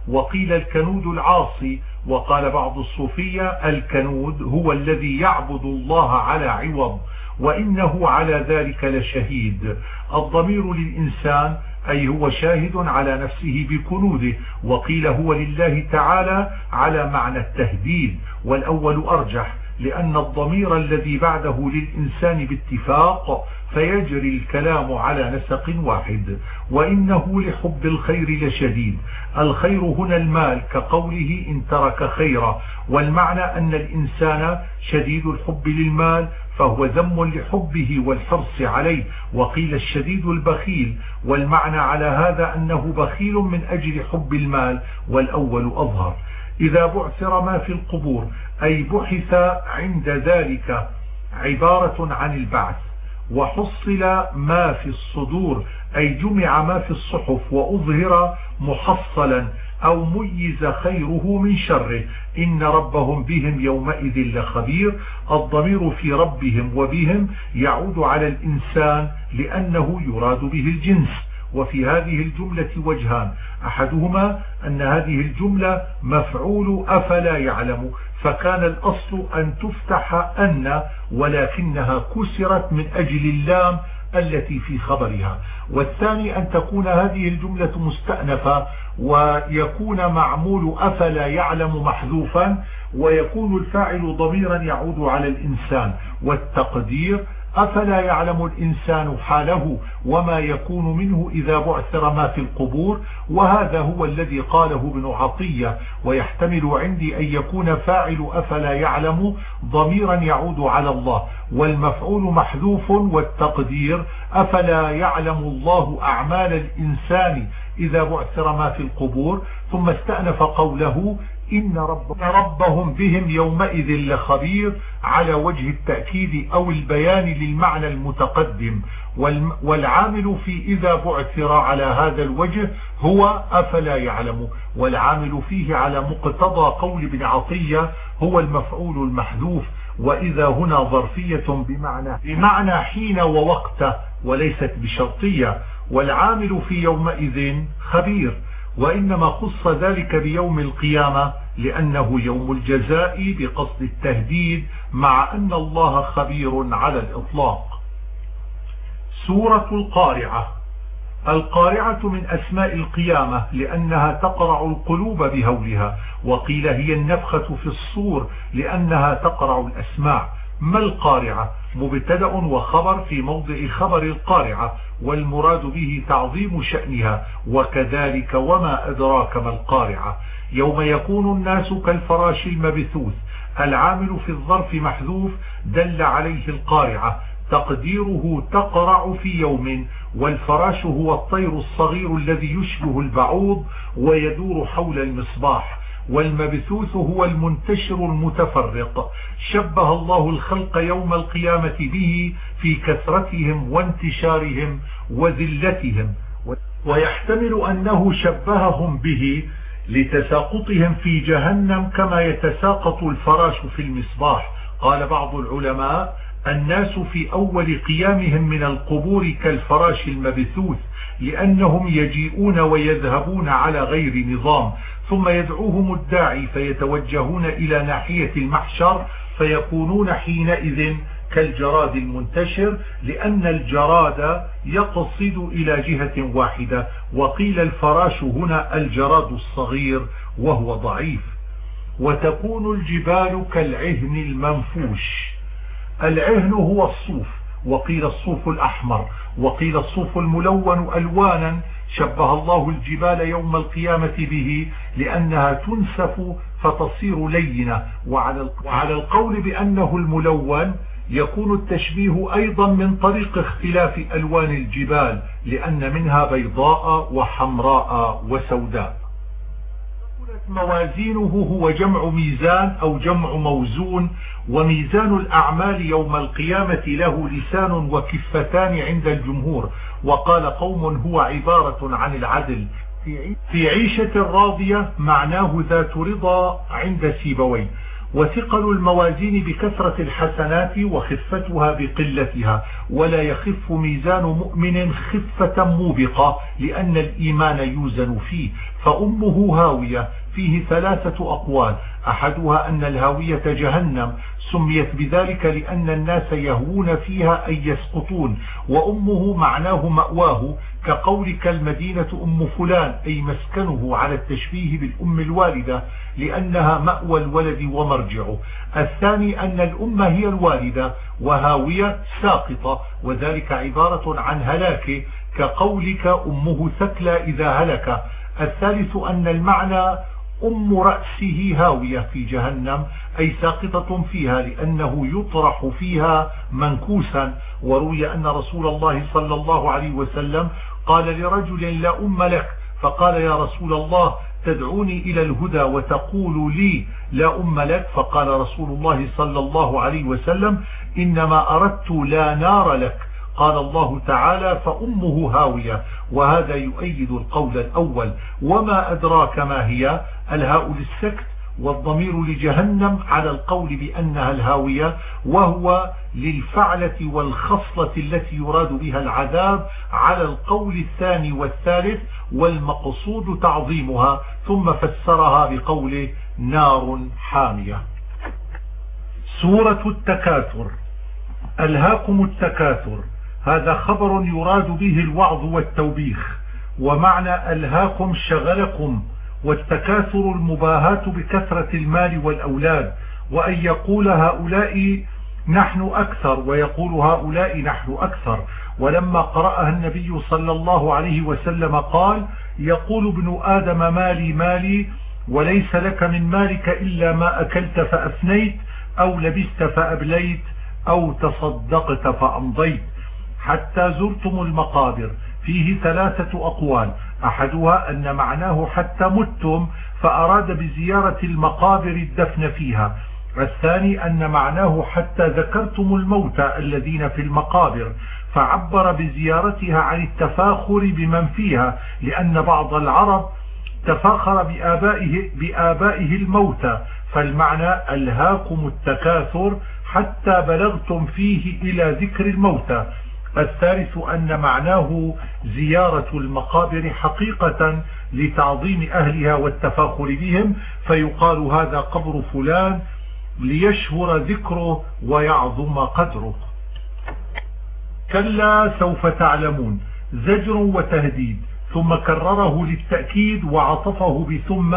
وقيل الكنود العاصي وقال بعض الصوفية الكنود هو الذي يعبد الله على عوض وإنه على ذلك لشهيد. الضمير للإنسان أي هو شاهد على نفسه بكنوده وقيل هو لله تعالى على معنى التهديد والأول أرجح. لأن الضمير الذي بعده للإنسان باتفاق فيجري الكلام على نسق واحد وإنه لحب الخير لشديد. الخير هنا المال كقوله إن ترك خيرا. والمعنى أن الإنسان شديد الحب للمال فهو ذم لحبه والحرص عليه وقيل الشديد البخيل. والمعنى على هذا أنه بخيل من أجل حب المال والأول أظهر. إذا بعثر ما في القبور أي بحث عند ذلك عبارة عن البعث. وحصل ما في الصدور أي جمع ما في الصحف وأظهر محصلا أو ميز خيره من شره. إن ربهم بهم يومئذ لخبير الضمير في ربهم وبهم يعود على الإنسان لأنه يراد به الجنس. وفي هذه الجملة وجهان. أحدهما أن هذه الجملة مفعول أفلا يعلم فكان الأصل أن تفتح أن ولكنها كسرت من أجل اللام التي في خبرها. والثاني أن تكون هذه الجملة مستأنفة ويكون معمول أفلا يعلم محذوفا ويكون الفاعل ضميرا يعود على الإنسان. والتقدير أفلا يعلم الإنسان حاله وما يكون منه إذا بعثر ما في القبور؟ وهذا هو الذي قاله ابن عطية ويحتمل عندي أن يكون فاعل أفلا يعلم ضميرا يعود على الله. والمفعول محذوف والتقدير أفلا يعلم الله أعمال الإنسان إذا بعثر ما في القبور؟ ثم استأنف قوله إن ربهم بهم يومئذ لخبير على وجه التأكيد أو البيان للمعنى المتقدم. والعامل في إذا بعثر على هذا الوجه هو أفلا يعلم. والعامل فيه على مقتضى قول ابن عطية هو المفعول المحذوف. وإذا هنا ظرفية بمعنى, بمعنى حين ووقت وليست بشرطية. والعامل في يومئذ خبير. وإنما خص ذلك بيوم القيامة لأنه يوم الجزاء بقصد التهديد مع أن الله خبير على الإطلاق. سورة القارعة. القارعة من أسماء القيامة لأنها تقرع القلوب بهولها وقيل هي النفخة في الصور لأنها تقرع الأسماع. ما القارعة؟ مبتدأ وخبر في موضع خبر القارعة والمراد به تعظيم شأنها وكذلك وما أدراك ما القارعة. يوم يكون الناس كالفراش المبثوث العامل في الظرف محذوف دل عليه القارعة تقديره تقرع في يوم والفراش هو الطير الصغير الذي يشبه البعوض ويدور حول المصباح والمبثوث هو المنتشر المتفرق. شبه الله الخلق يوم القيامة به في كثرتهم وانتشارهم وذلتهم ويحتمل أنه شبههم به لتساقطهم في جهنم كما يتساقط الفراش في المصباح. قال بعض العلماء الناس في أول قيامهم من القبور كالفراش المبثوث لأنهم يجيئون ويذهبون على غير نظام ثم يدعوهم الداعي فيتوجهون إلى ناحية المحشر فيكونون حينئذ كالجراد المنتشر لأن الجراد يقصد إلى جهة واحدة. وقيل الفراش هنا الجراد الصغير وهو ضعيف. وتكون الجبال كالعهن المنفوش. العهن هو الصوف. وقيل الصوف الأحمر. وقيل الصوف الملون ألوانا. شبه الله الجبال يوم القيامة به لأنها تنسف فتصير لينة. وعلى القول بأنه الملون يكون التشبيه أيضا من طريق اختلاف ألوان الجبال لأن منها بيضاء وحمراء وسوداء. موازينه هو جمع ميزان أو جمع موزون وميزان الأعمال يوم القيامة له لسان وكفتان عند الجمهور. وقال قوم هو عبارة عن العدل. في عيشة راضية معناه ذات رضا عند سيبوين وثقل الموازين بكثرة الحسنات وخفتها بقلتها ولا يخف ميزان مؤمن خفة موبقة لأن الإيمان يوزن فيه فأمه هاوية فيه ثلاثة أقوال. أحدها أن الهاوية جهنم سميت بذلك لأن الناس يهوون فيها أي يسقطون. وأمه معناه مأواه كقولك المدينة أم فلان أي مسكنه على التشبيه بالأم الوالدة لأنها مأوى الولد ومرجعه. الثاني أن الأم هي الوالدة وهاوية ساقطة وذلك عبارة عن هلاكه كقولك أمه ثكلى إذا هلك. الثالث أن المعنى أم رأسه هاوية في جهنم أي ساقطة فيها لأنه يطرح فيها منكوسا. وروي أن رسول الله صلى الله عليه وسلم قال لرجل لا أم لك فقال يا رسول الله تدعوني إلى الهدى وتقول لي لا أم لك؟ فقال رسول الله صلى الله عليه وسلم إنما أردت لا نار لك. قال الله تعالى فأمه هاوية وهذا يؤيد القول الأول وما أدراك ما هي؟ الهاء للسكت والضمير لجهنم على القول بأنها الهاوية وهو للفعلة والخصلة التي يراد بها العذاب على القول الثاني والثالث والمقصود تعظيمها ثم فسرها بقوله نار حامية. سورة التكاثر. ألهاكم التكاثر. هذا خبر يراد به الوعظ والتوبيخ ومعنى ألهاكم شغلكم والتكاثر المباهاة بكثرة المال والأولاد وأن يقول هؤلاء نحن أكثر ويقول هؤلاء نحن أكثر. ولما قرأها النبي صلى الله عليه وسلم قال يقول ابن آدم مالي مالي وليس لك من مالك إلا ما أكلت فأفنيت أو لبست فأبليت أو تصدقت فأمضيت. حتى زرتم المقابر. فيه ثلاثة أقوال. أحدها أن معناه حتى متم فأراد بزيارة المقابر الدفن فيها. الثاني أن معناه حتى ذكرتم الموتى الذين في المقابر فعبر بزيارتها عن التفاخر بمن فيها لأن بعض العرب تفاخر بآبائه, بآبائه الموتى فالمعنى ألهاكم التكاثر حتى بلغتم فيه إلى ذكر الموتى الثالث أن معناه زيارة المقابر حقيقة لتعظيم أهلها والتفاخر بهم فيقال هذا قبر فلان ليشهر ذكره ويعظم قدره. كلا سوف تعلمون زجر وتهديد ثم كرره للتأكيد وعطفه بثم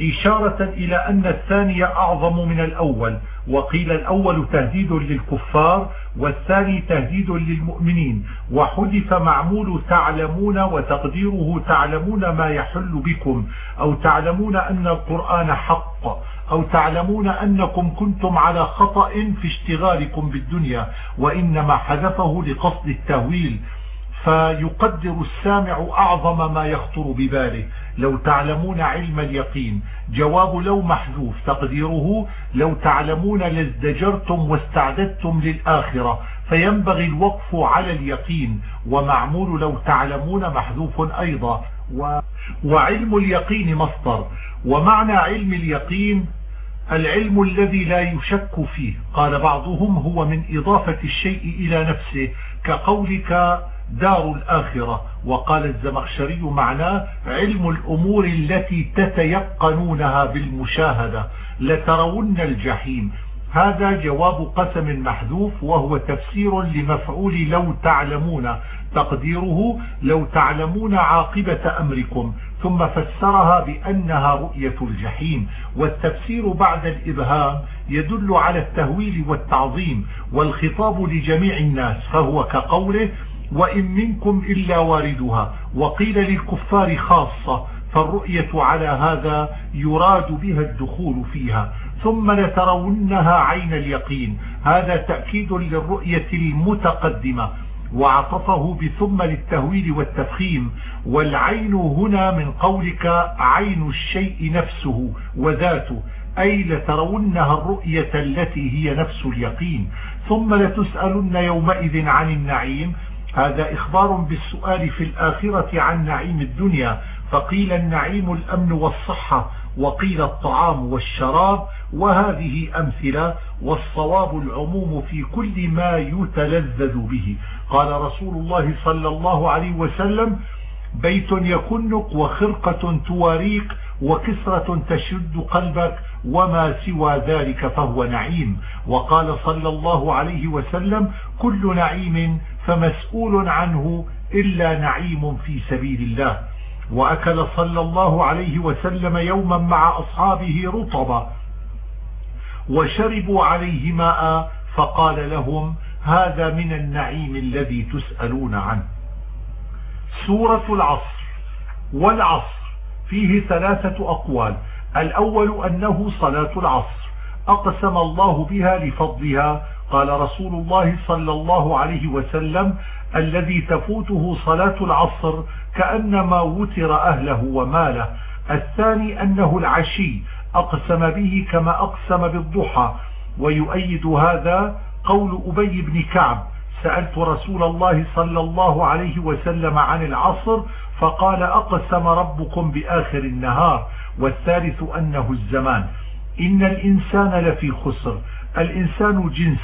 إشارة إلى أن الثاني أعظم من الأول. وقيل الأول تهديد للكفار والثاني تهديد للمؤمنين. وحدث معمول تعلمون وتقديره تعلمون ما يحل بكم أو تعلمون أن القرآن حق أو تعلمون أنكم كنتم على خطأ في اشتغالكم بالدنيا وإنما حذفه لقصد التهويل. فيقدر السامع أعظم ما يخطر بباله. لو تعلمون علم اليقين جواب لو محذوف تقديره لو تعلمون لازدجرتم واستعددتم للآخرة فينبغي الوقف على اليقين ومعمول لو تعلمون محذوف أيضا. وعلم اليقين مصدر. ومعنى علم اليقين العلم الذي لا يشك فيه. قال بعضهم هو من إضافة الشيء إلى نفسه كقولك دار الآخرة. وقال الزمخشري معناه علم الأمور التي تتيقنونها بالمشاهدة. لترون الجحيم. هذا جواب قسم محذوف وهو تفسير لمفعول لو تعلمون. تقديره لو تعلمون عاقبة أمركم. ثم فسرها بأنها رؤية الجحيم. والتفسير بعد الإبهام يدل على التهويل والتعظيم. والخطاب لجميع الناس. فهو كقوله وإن منكم إلا واردها. وقيل للكفار خاصة فالرؤية على هذا يراد بها الدخول فيها. ثم لترونها عين اليقين. هذا تأكيد للرؤية المتقدمة. وعطفه بثم للتهويل والتفخيم. والعين هنا من قولك عين الشيء نفسه وذاته. أي لترونها الرؤية التي هي نفس اليقين. ثم لتسألن يومئذ عن النعيم. هذا إخبار بالسؤال في الآخرة عن نعيم الدنيا. فقيل النعيم الأمن والصحة وقيل الطعام والشراب وهذه أمثلة والصواب العموم في كل ما يتلذذ به. قال رسول الله صلى الله عليه وسلم بيت يكنك وخرقة تواريك وكسرة تشد قلبك وما سوى ذلك فهو نعيم. وقال صلى الله عليه وسلم كل نعيم فمسؤول عنه إلا نعيم في سبيل الله. وأكل صلى الله عليه وسلم يوما مع أصحابه رطبا وشربوا عليه ماء فقال لهم هذا من النعيم الذي تسألون عنه. سورة العصر. والعصر فيه ثلاثة أقوال. الأول أنه صلاة العصر. أقسم الله بها لفضلها قال رسول الله صلى الله عليه وسلم الذي تفوته صلاة العصر كأنما وتر أهله وماله. الثاني أنه العشي أقسم به كما أقسم بالضحى. ويؤيد هذا قول أبي بن كعب سألت رسول الله صلى الله عليه وسلم عن العصر فقال أقسم ربكم بآخر النهار. والثالث أنه الزمان. إن الإنسان لفي خسر. الإنسان جنس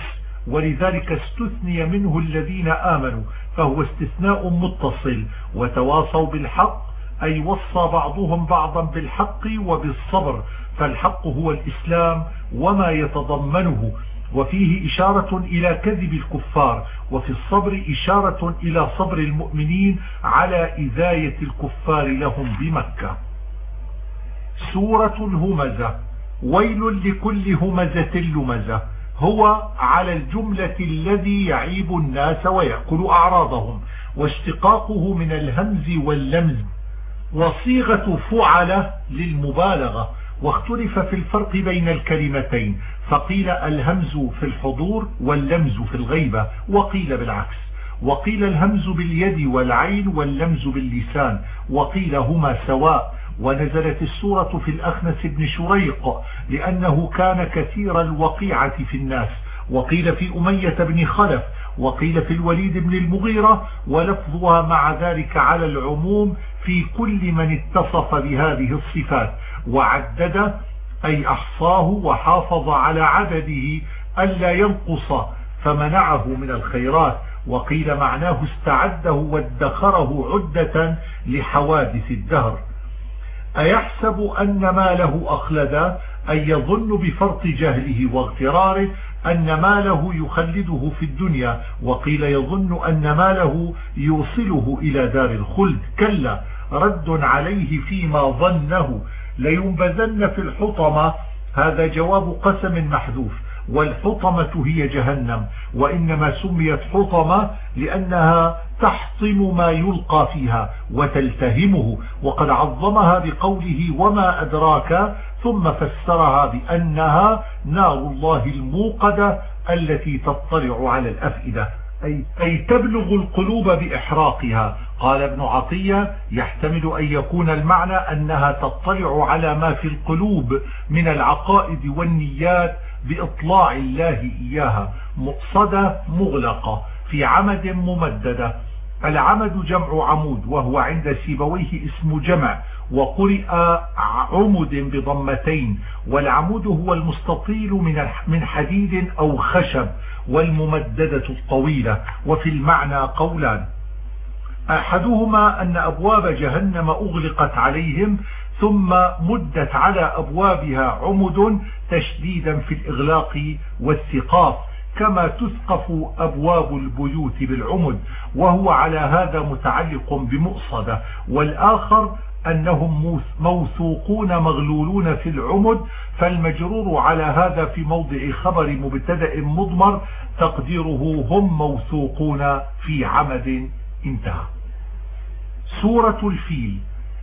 ولذلك استثني منه الذين آمنوا فهو استثناء متصل وتواصوا بالحق أي وصى بعضهم بعضا بالحق وبالصبر فالحق هو الإسلام وما يتضمنه وفيه إشارة إلى كذب الكفار وفي الصبر إشارة إلى صبر المؤمنين على إذاية الكفار لهم بمكة. سورة الهمزة. ويل لكل همزة لمزة. هو على الجملة الذي يعيب الناس ويأكل أعراضهم واشتقاقه من الهمز واللمز. وصيغة فعل للمبالغة. واختلف في الفرق بين الكلمتين. فقيل الهمز في الحضور واللمز في الغيبة وقيل بالعكس. وقيل الهمز باليد والعين واللمز باللسان. وقيل هما سواء. ونزلت السورة في الأخنس بن شريق لأنه كان كثير الوقيعة في الناس. وقيل في أمية بن خلف وقيل في الوليد بن المغيرة ولفظها مع ذلك على العموم في كل من اتصف بهذه الصفات وعدد أي أحصاه وحافظ على عدده ألا ينقص فمنعه من الخيرات. وقيل معناه استعده وادخره عدة لحوادث الدهر. أيحسب أن ماله أخلدا أي يظن بفرط جهله واغتراره أن ماله يخلده في الدنيا وقيل يظن أن ماله يوصله إلى دار الخلد. كلا رد عليه فيما ظنه. لينبذن في الحطمة. هذا جواب قسم محذوف. والحطمة هي جهنم وإنما سميت حطمة لأنها تحطم ما يلقى فيها وتلتهمه. وقد عظمها بقوله وما أدراك ثم فسرها بأنها نار الله الموقدة التي تطلع على الأفئدة. أي, أي تبلغ القلوب بإحراقها. قال ابن عطية يحتمل أن يكون المعنى أنها تطلع على ما في القلوب من العقائد والنيات بإطلاع الله إياها مقصدة مغلقة في عمد ممددة. العمد جمع عمود وهو عند سيبويه اسم جمع وقرئ عمد بضمتين. والعمود هو المستطيل من من حديد أو خشب والممددة الطويلة. وفي المعنى قولان. أحدهما أن أبواب جهنم أغلقت عليهم ثم مدت على أبوابها عمد تشديدا في الإغلاق والثقاف كما تثقف أبواب البيوت بالعمد وهو على هذا متعلق بمؤصدة. والآخر أنهم موثوقون مغلولون في العمد فالمجرور على هذا في موضع خبر مبتدأ مضمر تقديره هم موثوقون في عمد انتهى. سورة الفيل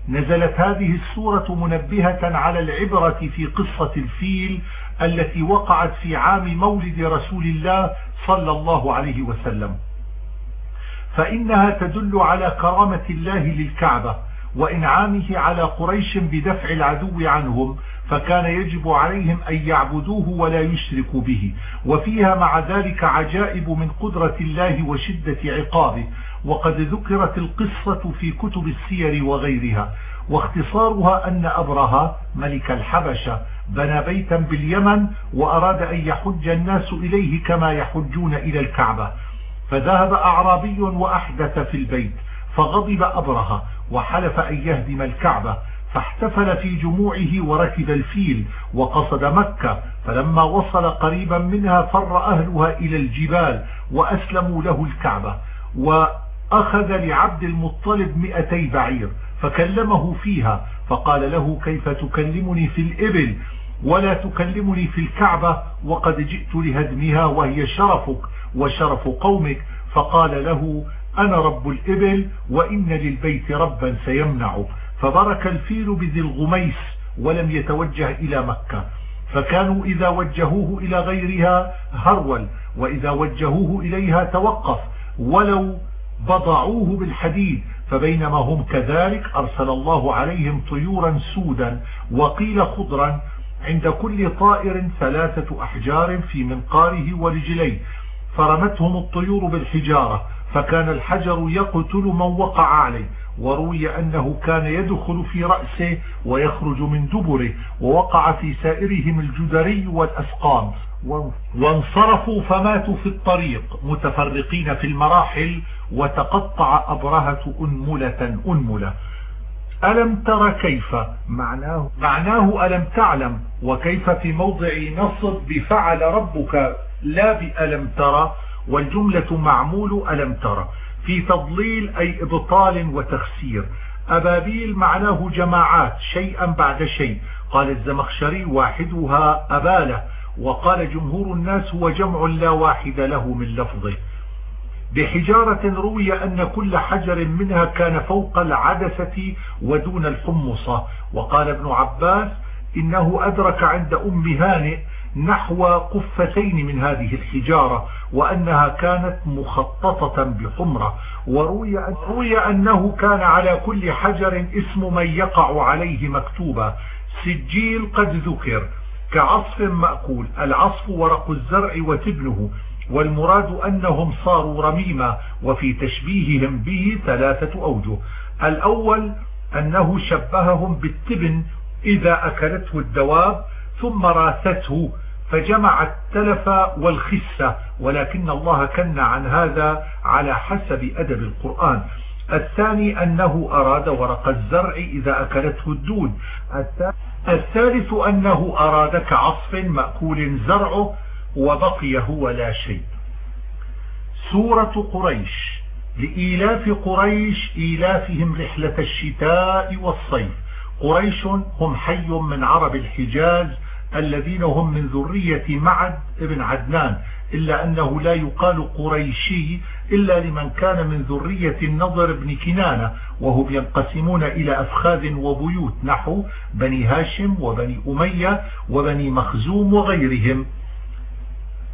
نزلت هذه السورة منبهة على العبرة في قصة الفيل التي وقعت في عام مولد رسول الله صلى الله عليه وسلم. فإنها تدل على كرامة الله للكعبة وإنعامه على قريش بدفع العدو عنهم فكان يجب عليهم أن يعبدوه ولا يشركوا به. وفيها مع ذلك عجائب من قدرة الله وشدة عقابه. وقد ذكرت القصة في كتب السير وغيرها واختصارها أن أبرهة ملك الحبشة بنى بيتا باليمن وأراد أن يحج الناس إليه كما يحجون إلى الكعبة. فذهب أعرابي وأحدث في البيت فغضب أبرهة وحلف أن يهدم الكعبة فاحتفل في جموعه وركب الفيل وقصد مكة فلما وصل قريبا منها فر أهلها إلى الجبال وأسلموا له الكعبة. وأخذ لعبد المطلب مئتي بعير فكلمه فيها فقال له كيف تكلمني في الإبل؟ ولا تكلمني في الكعبة وقد جئت لهدمها وهي شرفك وشرف قومك. فقال له أنا رب الإبل وإن للبيت ربا سيمنع فبرك الفيل بذي الغميس ولم يتوجه إلى مكة. فكانوا إذا وجهوه إلى غيرها هرول وإذا وجهوه إليها توقف ولو بضعوه بالحديد فبينما هم كذلك أرسل الله عليهم طيورا سودا وقيل خضرا عند كل طائر ثلاثة أحجار في منقاره ورجليه. فرمتهم الطيور بالحجارة فكان الحجر يقتل من وقع عليه وروي أنه كان يدخل في رأسه ويخرج من دبره ووقع في سائرهم الجدري والأسقام. وانصرفوا فماتوا في الطريق متفرقين في المراحل وتقطع أبرهة أنملة أنملة. ألم تر كيف؟ معناه, معناه ألم تعلم؟ وكيف في موضع نصب بفعل ربك؟ لا بألم ترى والجملة معمول ألم ترى في تضليل أي إبطال وتخسير. أبابيل معناه جماعات شيئا بعد شيء. قال الزمخشري واحدها أبالة. وقال جمهور الناس هو جمع لا واحد له من لفظه. بحجارة روي أن كل حجر منها كان فوق العدسة ودون الحمصة. وقال ابن عباس إنه أدرك عند أم هانئ نحو قفتين من هذه الحجارة وأنها كانت مخططة بحمرة. وروي, روي أنه كان على كل حجر اسم من يقع عليه مكتوبا سجيل قد ذكر. كعصف مأكول العصف ورق الزرع وتبنه والمراد أنهم صاروا رميما وفي تشبيههم به ثلاثة أوجه. الأول أنه شبههم بالتبن إذا أكلته الدواب ثم راسته فجمع التلف والخسة ولكن الله كن عن هذا على حسب أدب القرآن. الثاني أنه أراد ورق الزرع إذا أكلته الدود. الثالث أنه أراد كعصف مأكول زرعه وبقي هو لا شيء. سورة قريش لإيلاف قريش إيلافهم رحلة الشتاء والصيف. قريش هم حي من عرب الحجاز الذين هم من ذرية معد ابن عدنان. إلا أنه لا يقال قريشي إلا لمن كان من ذرية النضر بن كنانة وهم ينقسمون إلى أفخاذ وبيوت نحو بني هاشم وبني أمية وبني مخزوم وغيرهم.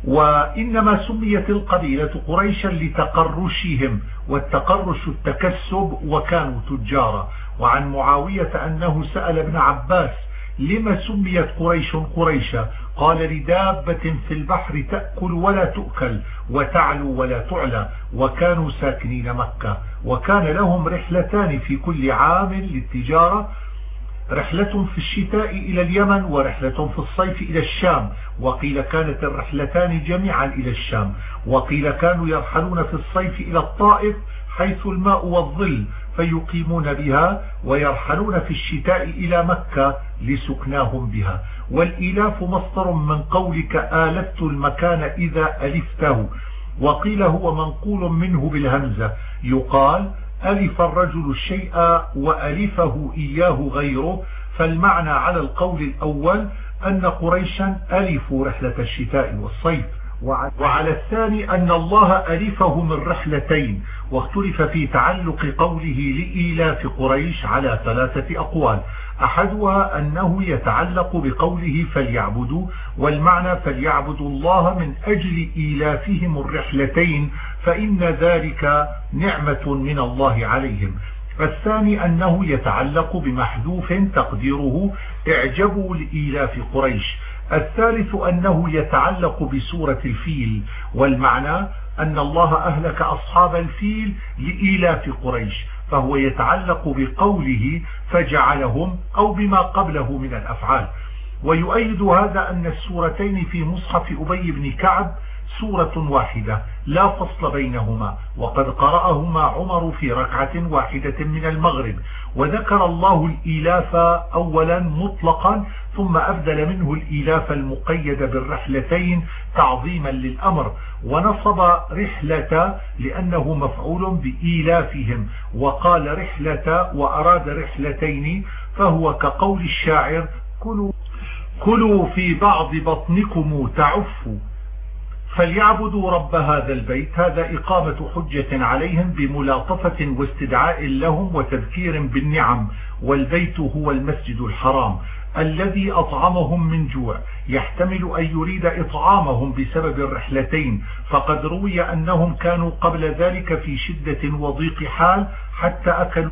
وإنما سميت القبيلة قريشا لتقرشهم والتقرش التكسب وكانوا تجارا. وعن معاوية أنه سأل ابن عباس لما سميت قريش قريشا؟ قال لدابة في البحر تأكل ولا تؤكل وتعلو ولا تعلى وكانوا ساكنين مكة. وكان لهم رحلتان في كل عام للتجارة رحلة في الشتاء إلى اليمن ورحلة في الصيف إلى الشام. وقيل كانت الرحلتان جميعا إلى الشام. وقيل كانوا يرحلون في الصيف إلى الطائف حيث الماء والظل فيقيمون بها ويرحلون في الشتاء إلى مكة لسكناهم بها. والإلاف مصدر من قولك آلفت المكان إذا ألفته. وقيل هو منقول منه بالهمزة. يقال ألف الرجل الشيء وألفه إياه غيره. فالمعنى على القول الأول أن قريشا ألفوا رحلة الشتاء والصيف. وعلى الثاني أن الله ألفه من رحلتين واختلف في تعلق قوله لإيلاف قريش على ثلاثة أقوال. أحدها أنه يتعلق بقوله فليعبدوا والمعنى فليعبدوا الله من أجل إيلافهم الرحلتين فإن ذلك نعمة من الله عليهم. الثاني أنه يتعلق بمحذوف تقديره اعجبوا لإيلاف قريش. الثالث أنه يتعلق بسورة الفيل والمعنى أن الله أهلك أصحاب الفيل لإيلاف قريش فهو يتعلق بقوله فجعلهم أو بما قبله من الأفعال. ويؤيد هذا أن السورتين في مصحف أبي بن كعب سورة واحدة لا فصل بينهما وقد قرأهما عمر في ركعة واحدة من المغرب وذكر الله الإيلاف أولا مطلقا ثم أبدل منه الإيلاف المقيد بالرحلتين تعظيما للأمر ونصب رحلة لأنه مفعول بإيلافهم وقال رحلة وأراد رحلتين فهو كقول الشاعر كلوا, كلوا في بعض بطنكم تعفوا فليعبدوا رب هذا البيت هذا إقامة حجة عليهم بملاطفة واستدعاء لهم وتذكير بالنعم والبيت هو المسجد الحرام. الذي أطعمهم من جوع. يحتمل أن يريد إطعامهم بسبب الرحلتين فقد روي أنهم كانوا قبل ذلك في شدة وضيق حال حتى أكلوا